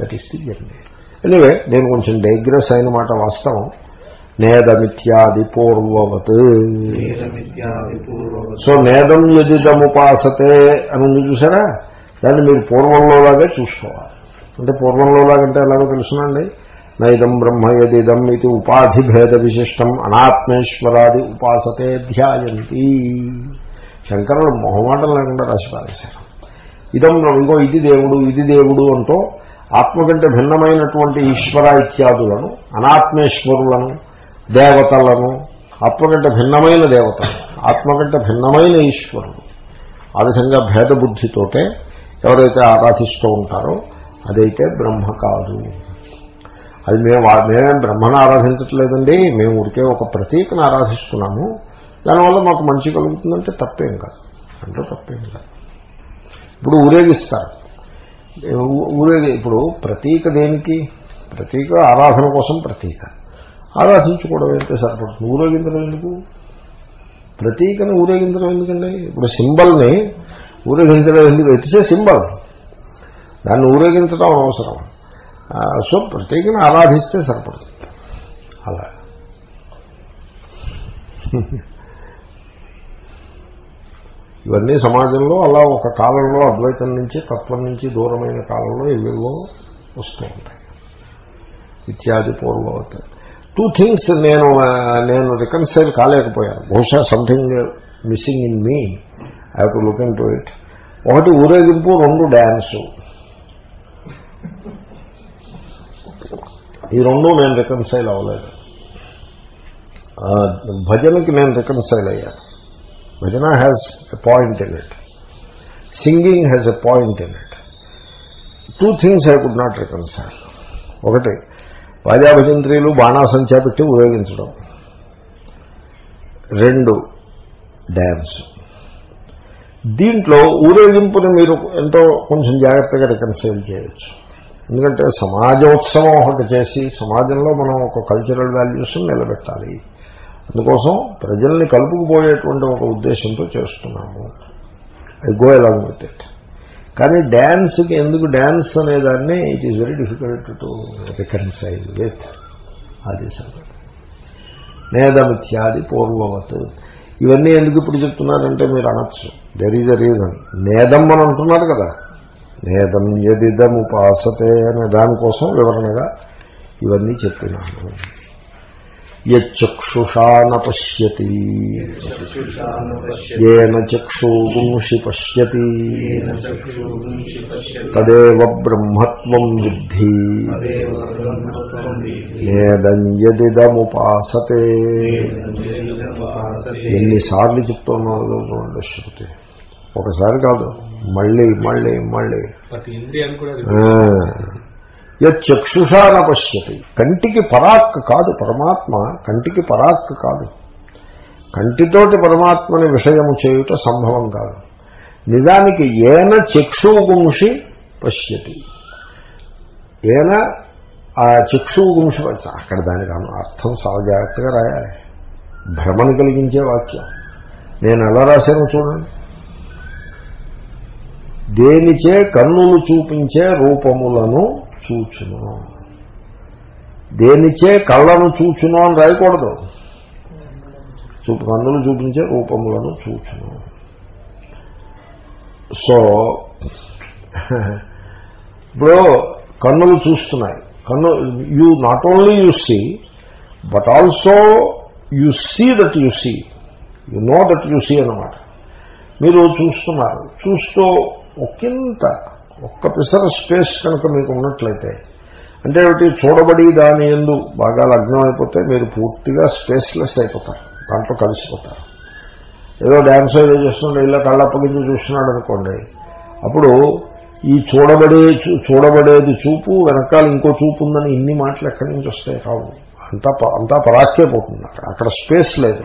that is the journey anyway నేను కొంచెం డైగ్రెస్ అయిన మాట వాస్తవం. నేదమిత్యాది పూర్వవత్ సో నేదం యదిదముపాసతే అని ఉంది చూసారా? దాన్ని మీరు పూర్వంలోలాగే చూసుకోవాలి. అంటే పూర్వంలో లాగంటే ఎలాగో తెలుసునండి. నైదం బ్రహ్మ యదిదం ఇది ఉపాధి భేద విశిష్టం అనాత్మేశ్వరాది ఉపాసతే ధ్యాయంతి. శంకరులు మొహమాటం లేకుండా రాసి పారేశారు. ఇదం ఇగో ఇది దేవుడు ఇది దేవుడు అంటూ ఆత్మ కంటే భిన్నమైనటువంటి ఈశ్వర ఇత్యాదులను అనాత్మేశ్వరులను దేవతలను ఆత్మ కంటే భిన్నమైన దేవతలు ఆత్మ కంటే భిన్నమైన ఈశ్వరుడు ఆ విధంగా భేద బుద్ధితోటే ఎవరైతే ఆరాధిస్తూ ఉంటారో అదైతే బ్రహ్మ కాదు. అది మేము మేమేం బ్రహ్మను ఆరాధించట్లేదండి మేము ఊరికే ఒక ప్రతీకను ఆరాధిస్తున్నాము. దానివల్ల మాకు మంచి కలుగుతుందంటే తప్పేం కాదు. అంటే తప్పేం కాదు. ఇప్పుడు ఊరేగిస్తారు. ఊ- ఊరేగి ఇప్పుడు ప్రతీక దేనికి? ప్రతీక ఆరాధన కోసం ప్రతీక. ఆరాధించుకోవడం అయితే సరిపడుతుంది. ఊరేగించడం ఎందుకు? ప్రతీకని ఊరేగించడం ఎందుకండి? ఇప్పుడు సింబల్ని ఊరేగించడం ఎందుకు? It's a symbol. దాన్ని ఊరేగించడం అవసరం. సో ప్రత్యేకంగా ఆరాధిస్తే సరిపడుతుంది. అలా. ఇవన్నీ సమాజంలో అలా ఒక కాలంలో అద్వైతం నుంచి తత్వం నుంచి దూరమైన కాలంలో ఇవేవో వస్తూ ఉంటాయి. ఇత్యాది పూర్వవత్. టూ థింగ్స్ నేను నేను రికన్సైల్ కాలేకపోయాను. బహుశా something missing in me I to look into it ఒకటి ఊరేగింపు రెండు డ్యాన్సు ఈ రెండు నేను రికన్సైల్ అవ్వలేదు. భజనకి నేను రికన్సైల్ అయ్యాను భజన has a point in it singing has a point in it two things I could not reconcile ఒకటి వాద్యాభజంత్రీలు బాణాసంచా పెట్టి ఉపయోగించడం. రెండు డ్యాన్స్ దీంట్లో ఊరేగింపుని మీరు ఎంతో కొంచెం జాగ్రత్తగా రికన్సైల్ చేయొచ్చు. ఎందుకంటే సమాజోత్సవం ఒకటి చేసి సమాజంలో మనం ఒక కల్చరల్ వాల్యూస్ని నిలబెట్టాలి. అందుకోసం ప్రజల్ని కలుపుకుపోయేటువంటి ఒక ఉద్దేశంతో చేస్తున్నాము. I go along with it కానీ డ్యాన్స్కి ఎందుకు డ్యాన్స్ అనేదాన్ని it is very difficult to reconcile with అది సంగతి నేదమిత్యాది పూర్వవత్. ఇవన్నీ ఎందుకు ఇప్పుడు చెప్తున్నారంటే మీరు అనొచ్చు. దెర్ ఈజ్ అ రీజన్ నేదం అని అంటున్నారు కదా. నేదం యదిదముపాసతే అనే దానికోసం వివరణగా ఇవన్నీ చెప్పినాను. యక్షుషా నశ్యతి ఏన చక్షుగుంషి పశ్యతి తదే బ్రహ్మత్వం విద్ధి. నేదముపాసతే ఎన్నిసార్లు చెప్తున్నాడు శృతి ఒకసారి కాదు. మళ్ళీ మళ్ళీ మళ్ళీ. యక్షుషాన పశ్యతి. కంటికి పరాక్ కాదు పరమాత్మ కంటికి పరాక్ కాదు. కంటితోటి పరమాత్మని విషయము చేయుట సంభవం కాదు. నిజానికి ఏన చక్షుగుంషి పశ్యతి. ఏన ఆ చక్షుగుంషి అక్కడ దానికి అర్థం చాలా జాగ్రత్తగా రాయాలి. భ్రమను కలిగించే వాక్యం. నేను ఎలా రాశాను చూడండి. దేనిచే కన్నులు చూపించే రూపములను చూచును. దేనిచే కళ్ళను చూచును అని రాయకూడదు. చూపు కన్నులు చూపించే రూపములను చూచును. సో ఇప్పుడు కన్నులు చూస్తున్నాయి. కన్ను you not only you see but also you see that you see you know that you see అనమాట మీరు చూస్తున్నారు. చూస్తూ ఒకంత ఒక్క పిసర స్పేస్ కనుక మీకు ఉన్నట్లయితే అంటే ఏమిటి? చూడబడి దాని ఎందు బాగా లగ్నం అయిపోతే మీరు పూర్తిగా స్పేస్లెస్ అయిపోతారు. దాంట్లో కలిసిపోతారు. ఏదో డ్యాన్స్ ఏదో చేస్తున్నాడు ఇలా కళ్ళప్పగించి చూస్తున్నాడు అనుకోండి అప్పుడు ఈ చూడబడే చూ- చూడబడేది చూపు వెనకాల ఇంకో చూపు ఉందని ఇన్ని మాటలు ఎక్కడి నుంచి వస్తాయి కావు. అంతా అంతా పరాక్కే పోతుంది అక్కడ. అక్కడ స్పేస్ లేదు.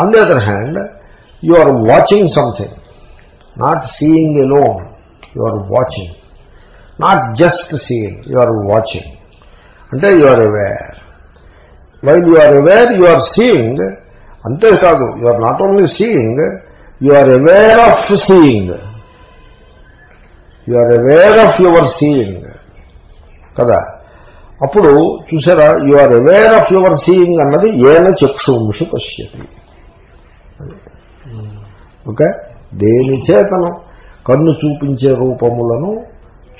On the other hand you are watching something not seeing alone you are watching not just seeing you are watching అంటే you are aware while you are aware you are seeing అంతేకాదు you are not only seeing you are aware of seeing you are aware of your seeing కదా అప్పుడు చూసారా you are aware of your seeing అన్నది ఏన చక్షుంషి పశ్యతి okay దేని చేతను కన్ను చూపించే రూపములను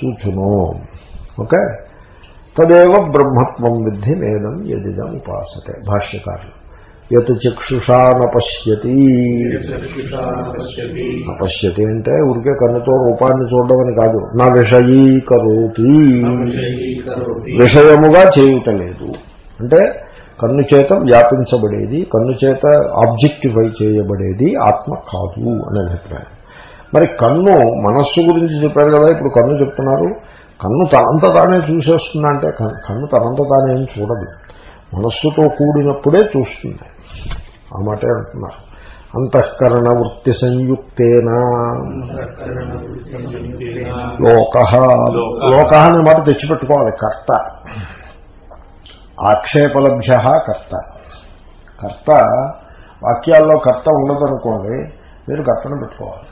చూచును. ఓకే? తదేవ బ్రహ్మత్వం విద్ధి నేనం ఎదిదం ఉపాసతే. భాష్యకారులు. యత్ చక్షుషా న పశ్యతి చక్షుషా పశ్యతి పశ్యతి అంటే ఊరికే కన్నుతో రూపాన్ని చూడడం అని కాదు. నా విషయీకరోతి. కరోతి విషయముగా చేయుటలేదు. అంటే కన్ను చేత వ్యాపించబడేది కన్ను చేత ఆబ్జెక్టిఫై చేయబడేది ఆత్మ కాదు అనే అభిప్రాయం. మరి కన్ను మనస్సు గురించి చెప్పారు కదా ఇప్పుడు కన్ను చెప్తున్నారు. కన్ను తనంత తానే చూసేస్తుందా అంటే కన్- కన్ను తనంత తానే ఏం చూడదు. మనస్సుతో కూడినప్పుడే చూస్తుంది. ఆ మాటే అంటున్నారు. అంతఃకరణ వృత్తి సంయుక్తేనా? లోక. లోక అనే మాట తెచ్చిపెట్టుకోవాలి కర్త. ఆక్షేపలభ్య కర్త. కర్త వాక్యాల్లో కర్త ఉండదనుకోండి మీరు కర్తను పెట్టుకోవాలి.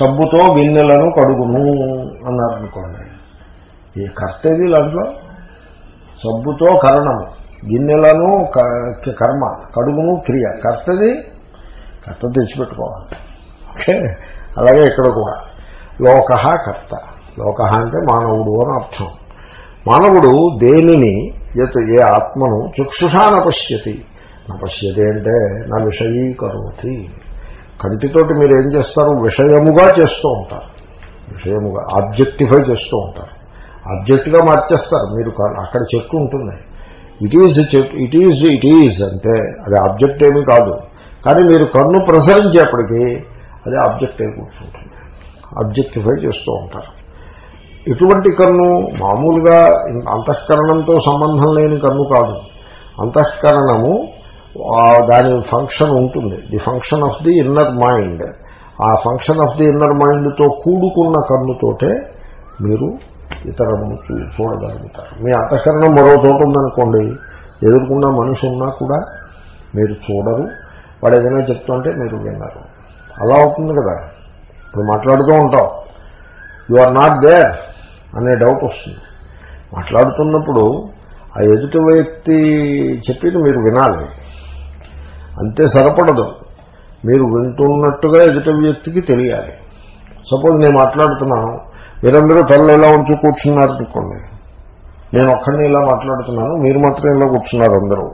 సబ్బుతో గిన్నెలను కడుగును అన్నారనుకోండి. ఈ కర్త ఏది దాంట్లో? సబ్బుతో కరణము గిన్నెలను క- కర్మ కడుగును క్రియ. కర్తది? కర్త తెచ్చిపెట్టుకోవాలి. ఓకే? అలాగే ఇక్కడ కూడా. లోక కర్త. లోక అంటే మానవుడు అని అర్థం. మానవుడు దేనిని యత్ ఏ ఆత్మను చక్షుషా నపశ్యతి. నపశ్యతి అంటే నా విషయీకరోతి కంటితోటి మీరు ఏం చేస్తారు? విషయముగా చేస్తూ ఉంటారు. విషయముగా ఆబ్జెక్టిఫై చేస్తూ ఉంటారు. ఆబ్జెక్ట్గా మార్చేస్తారు. మీరు అక్కడ చెట్టు ఉంటుంది it is it is it is అంటే అది ఆబ్జెక్ట్ ఏమీ కాదు. కానీ మీరు కన్ను ప్రసరించేప్పటికీ అది ఆబ్జెక్ట్ అయి కూర్చుంటుంది. ఆబ్జెక్టిఫై చేస్తూ ఉంటారు. ఇటువంటి కన్ను మామూలుగా అంతఃకరణంతో సంబంధం లేని కన్ను కాదు. అంతఃకరణము దాని ఫంక్షన్ ఉంటుంది. The function of the inner mind. ఆ ఫంక్షన్ ఆఫ్ ది ఇన్నర్ మైండ్తో కూడుకున్న కన్నుతోటే మీరు ఇతరము చూడగలుగుతారు. మీ అంతఃకరణం మరో చోట ఉందనుకోండి ఎదుర్కొన్న మనిషి ఉన్నా కూడా మీరు చూడరు. వాడు ఏదైనా చెప్తుంటే మీరు విన్నారు అలా అవుతుంది కదా. ఇప్పుడు మాట్లాడుతూ ఉంటాం. యు ఆర్ నాట్ దేర్ అనే డౌట్ వస్తుంది. మాట్లాడుతున్నప్పుడు ఆ ఎదుటి వ్యక్తి చెప్పేది మీరు వినాలి. అంతే సరిపడదు. మీరు వింటున్నట్టుగా ఎదుటి వ్యక్తికి తెలియాలి. సపోజ్ నేను మాట్లాడుతున్నాను. మీరందరూ తల్లు ఇలా ఉంచి కూర్చున్నారు అనుకోండి. నేను ఒక్కడిని ఇలా మాట్లాడుతున్నాను. మీరు మాత్రం ఇలా కూర్చున్నారు అందరూ.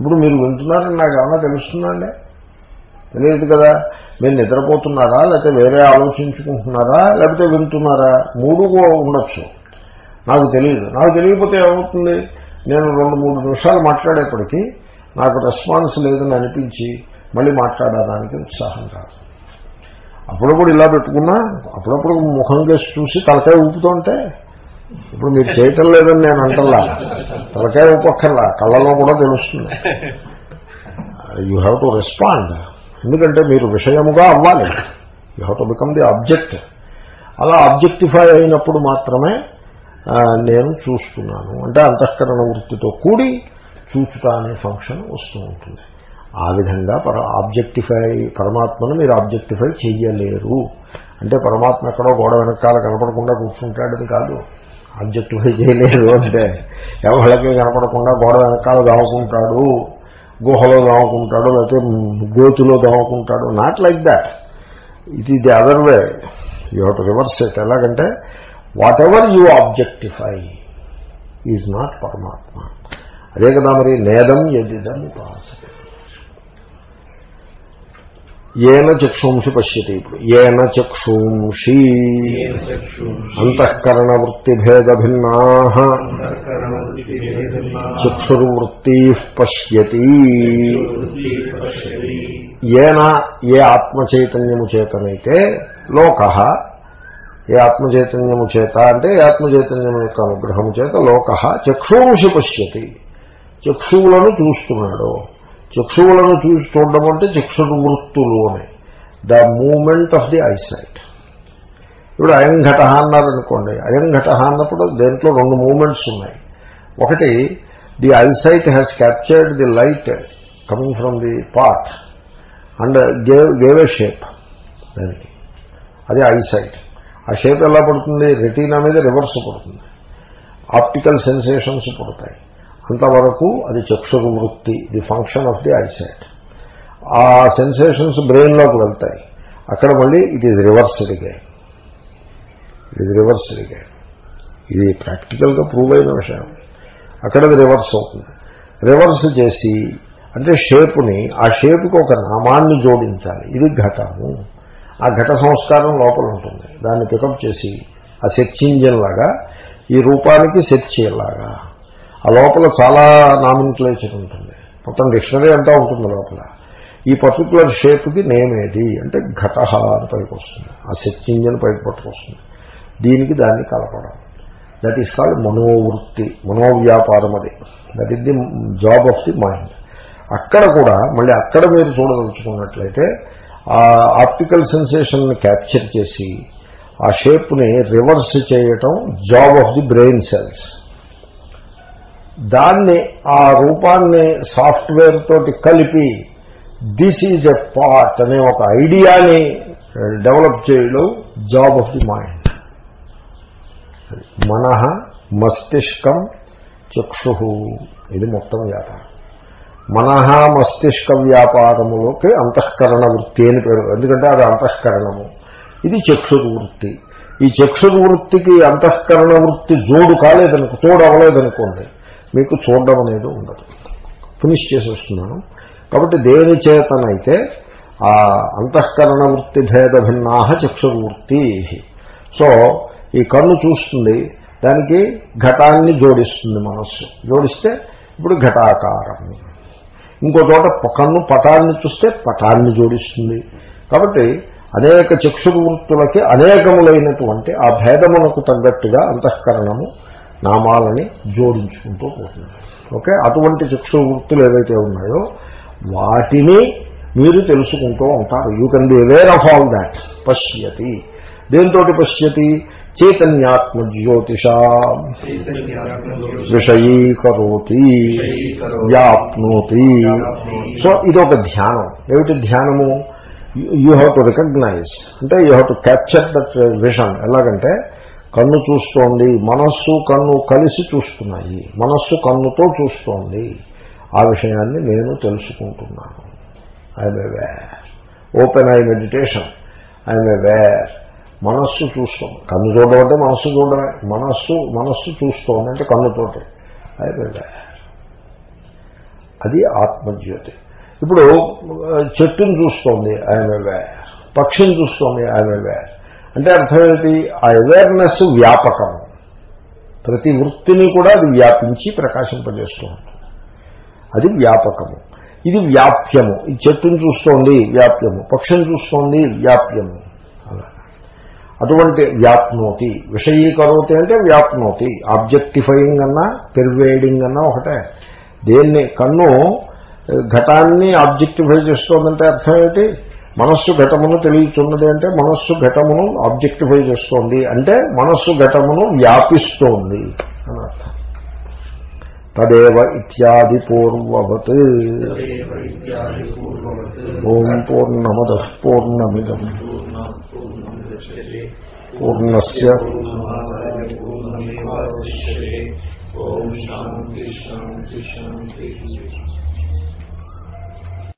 ఇప్పుడు మీరు వింటున్నారని నాకు ఏమన్నా తెలుస్తుందండి తెలియదు కదా. మీరు నిద్రపోతున్నారా? లేకపోతే వేరే ఆలోచించుకుంటున్నారా? లేకపోతే వింటున్నారా? మూడు కూడా ఉండొచ్చు. నాకు తెలియదు. నాకు తెలియకపోతే ఏమవుతుంది? నేను రెండు మూడు నిమిషాలు మాట్లాడేప్పటికీ నాకు రెస్పాన్స్ లేదని అనిపించి మళ్ళీ మాట్లాడడానికి ఉత్సాహం రాదు. అప్పుడప్పుడు ఇలా పెట్టుకున్నా అప్పుడప్పుడు ముఖం చేసి చూసి తలకాయ ఊపుతుంటే ఇప్పుడు మీరు చేయటం లేదని నేను అంటల్లా. తలకాయ ఊపక్కర్లా. కళ్ళలో కూడా తెలుస్తుంది. యూ హ్యావ్ టు రెస్పాండ్ ఎందుకంటే మీరు విషయముగా అవ్వాలి. You have to become the object అలా ఆబ్జెక్టిఫై అయినప్పుడు మాత్రమే నేను చూస్తున్నాను. అంటే అంతఃకరణ వృత్తితో కూడి చూచుట అనే ఫంక్షన్ వస్తూ ఉంటుంది. ఆ విధంగా పర ఆబ్జెక్టిఫై పరమాత్మను మీరు ఆబ్జెక్టిఫై చేయలేరు అంటే పరమాత్మ ఎక్కడో గోడ వెనకాల కనపడకుండా కూర్చుంటాడని కాదు. ఆబ్జెక్టిఫై చేయలేరు అంటే ఎవరికి కనపడకుండా గోడ వెనకాల దావుకుంటాడు గుహలో దాముకుంటాడు లేకపోతే గోతులో దాముకుంటాడు not like that it is the other way you have to reverse it ఎలాగంటే whatever you objectify is not పరమాత్మ. అదే కదా మరి నేదం ఎదిదం ఉపాసన ఏన చక్షుంషి పశ్యతి ఇప్పుడు. ఏన చక్షుంషి. అంతఃకరణ వృత్తి భేద భిన్నా చక్షుర్వృత్తి పశ్యతి. ఏన ఏ ఆత్మ చైతన్యము చేతనైతే లోక. ఏ ఆత్మ చైతన్యము చేత అంటే ఏ ఆత్మ చైతన్యము యొక్క అనుగ్రహము చేత లోక. చక్షుంషి పశ్యతి. చక్షువులను చూస్తున్నాడు. చక్షువులను చూసి చూడడం అంటే చక్షుడు వృత్తులు అని the moment of the eyesight. ఇప్పుడు అయంఘట అన్నారనుకోండి. అయంఘట అన్నప్పుడు దేంట్లో రెండు మూమెంట్స్ ఉన్నాయి. ఒకటి the eyesight has captured the light coming from the part and gave gave a shape దానికి. అది ఐసైట్. ఆ షేప్ ఎలా పడుతుంది? రెటీనా మీద రివర్స్ పడుతుంది. ఆప్టికల్ సెన్సేషన్స్ పడతాయి. అంతవరకు అది చక్షురు వృత్తి the function of the eyesight ఆ సెన్సేషన్స్ బ్రెయిన్లోకి వెళ్తాయి. అక్కడ మళ్ళీ it is reversed game it is reversed game ఇది ప్రాక్టికల్గా ప్రూవ్ అయిన విషయం. అక్కడ అది రివర్స్ అవుతుంది. రివర్స్ చేసి అంటే షేపుని ఆ షేపుకి ఒక నామాన్ని జోడించాలి. ఇది ఘటము. ఆ ఘట సంస్కారం లోపల ఉంటుంది. దాన్ని పికప్ చేసి ఆ సెర్చ్ ఇంజిన్ లాగా ఈ రూపానికి సెర్చ్ చేయలాగా. ఆ లోపల చాలా నామిన్క్లేచర్ ఉంటుంది. మొత్తం డిక్షనరీ అంతా ఉంటుంది లోపల. ఈ పర్టికులర్ షేప్కి నేమ్ ఏది? అంటే ఘట అని పైకి వస్తుంది. ఆ సెర్చ్ ఇంజిన్ పైకి పట్టుకొస్తుంది దీనికి దాన్ని కలపడం. దట్ ఈస్ కాల్డ్ మనోవృత్తి మనోవ్యాపారం అది. That is the job of the mind అక్కడ కూడా మళ్ళీ అక్కడ మీరు చూడదలుచుకున్నట్లయితే ఆ ఆప్టికల్ సెన్సేషన్ క్యాప్చర్ చేసి ఆ షేప్ని రివర్స్ చేయటం job of the brain cells దాన్ని ఆ రూపాన్ని సాఫ్ట్వేర్ తోటి కలిపి దిస్ ఈజ్ ఎ పార్ట్ అనే ఒక ఐడియాని డెవలప్ చేయడం జాబ్ ఆఫ్ ది మైండ్. మనః మస్తిష్కం చక్షు. ఇది మొత్తం వ్యాపారం. మనః మస్తిష్క వ్యాపారములోకి అంతఃకరణ వృత్తి అని పేరు. ఎందుకంటే అది అంతఃకరణము. ఇది చక్షురు వృత్తి. ఈ చక్షురు వృత్తికి అంతఃకరణ వృత్తి జోడు కాలేదనుకో తోడు అవ్వలేదనుకోండి మీకు చూడడం అనేది ఉండదు. ఫినిష్ చేసేస్తున్నాను కాబట్టి దేని చేతనైతే ఆ అంతఃకరణ వృత్తి భేద భిన్నా చక్షుర్వృత్తి. సో ఈ కన్ను చూస్తుంది దానికి ఘటాన్ని జోడిస్తుంది మనస్సు. జోడిస్తే ఇప్పుడు ఘటాకారం. ఇంకో చోట కన్ను పటాన్ని చూస్తే పటాన్ని జోడిస్తుంది. కాబట్టి అనేక చక్షుర్వృత్తులకి అనేకములైనటువంటి ఆ భేదమునకు తగ్గట్టుగా అంతఃకరణము నామాలని జోడించుకుంటూ పోతుంది. ఓకే? అటువంటి చక్షు వృత్తులు ఏవైతే ఉన్నాయో వాటిని మీరు తెలుసుకుంటూ ఉంటారు. You can be aware of all that పశ్యతి. దేంతో పశ్యతి? చైతన్యాత్మ జ్యోతిష విషయీకరోతి. వ్యాప్నోతి. సో ఇది ఒక ధ్యానం. ఏమిటి ధ్యానము? యూ హ్యావ్ టు రికగ్నైజ్ అంటే you have to capture that vision ఎలాగంటే కన్ను చూస్తోంది మనస్సు కన్ను కలిసి చూస్తున్నాయి మనస్సు కన్నుతో చూస్తోంది. ఆ విషయాన్ని నేను తెలుసుకుంటున్నాను. I'm aware open I meditation I'm aware మనస్సు చూస్తాం కన్ను చూడడం అంటే మనస్సు చూడడమే మనస్సు మనస్సు చూస్తోంది అంటే కన్నుతోటి. ఐఎమ్ అవేర్ అది ఆత్మజ్యోతి. ఇప్పుడు చెట్టును చూస్తోంది. ఐఎమ్ అవేర్ పక్షిని చూస్తోంది. ఐఎమ్ అవేర్ అంటే అర్థం ఏంటి ఆ అవేర్నెస్ వ్యాపకం. ప్రతి వృత్తిని కూడా అది వ్యాపించి ప్రకాశింపజేస్తూ ఉంటుంది అది వ్యాపకము. ఇది వ్యాప్యము. ఈ చెట్టును చూస్తోంది వ్యాప్యము. పక్షం చూస్తోంది వ్యాప్యము. అటువంటి వ్యాప్నోతి. విషయీకరోతి అంటే వ్యాప్నోతి. ఆబ్జెక్టిఫైయింగ్ అన్నా పెర్వేడింగ్ అన్నా ఒకటే. దేన్ని కన్ను ఘటాన్ని ఆబ్జెక్టిఫై చేస్తోందంటే అర్థం ఏంటి మనస్సు ఘటమును తెలియచున్నది అంటే మనస్సు ఘటమును ఆబ్జెక్టిఫై చేస్తోంది అంటే మనస్సు ఘటమును వ్యాపిస్తోంది అని అర్థం. తదేవ ఇత్యాది పూర్వవత్. ఓం పూర్ణమద పూర్ణమిదం. పూర్ణస్య. ఓం శాంతి శాంతి శాంతి.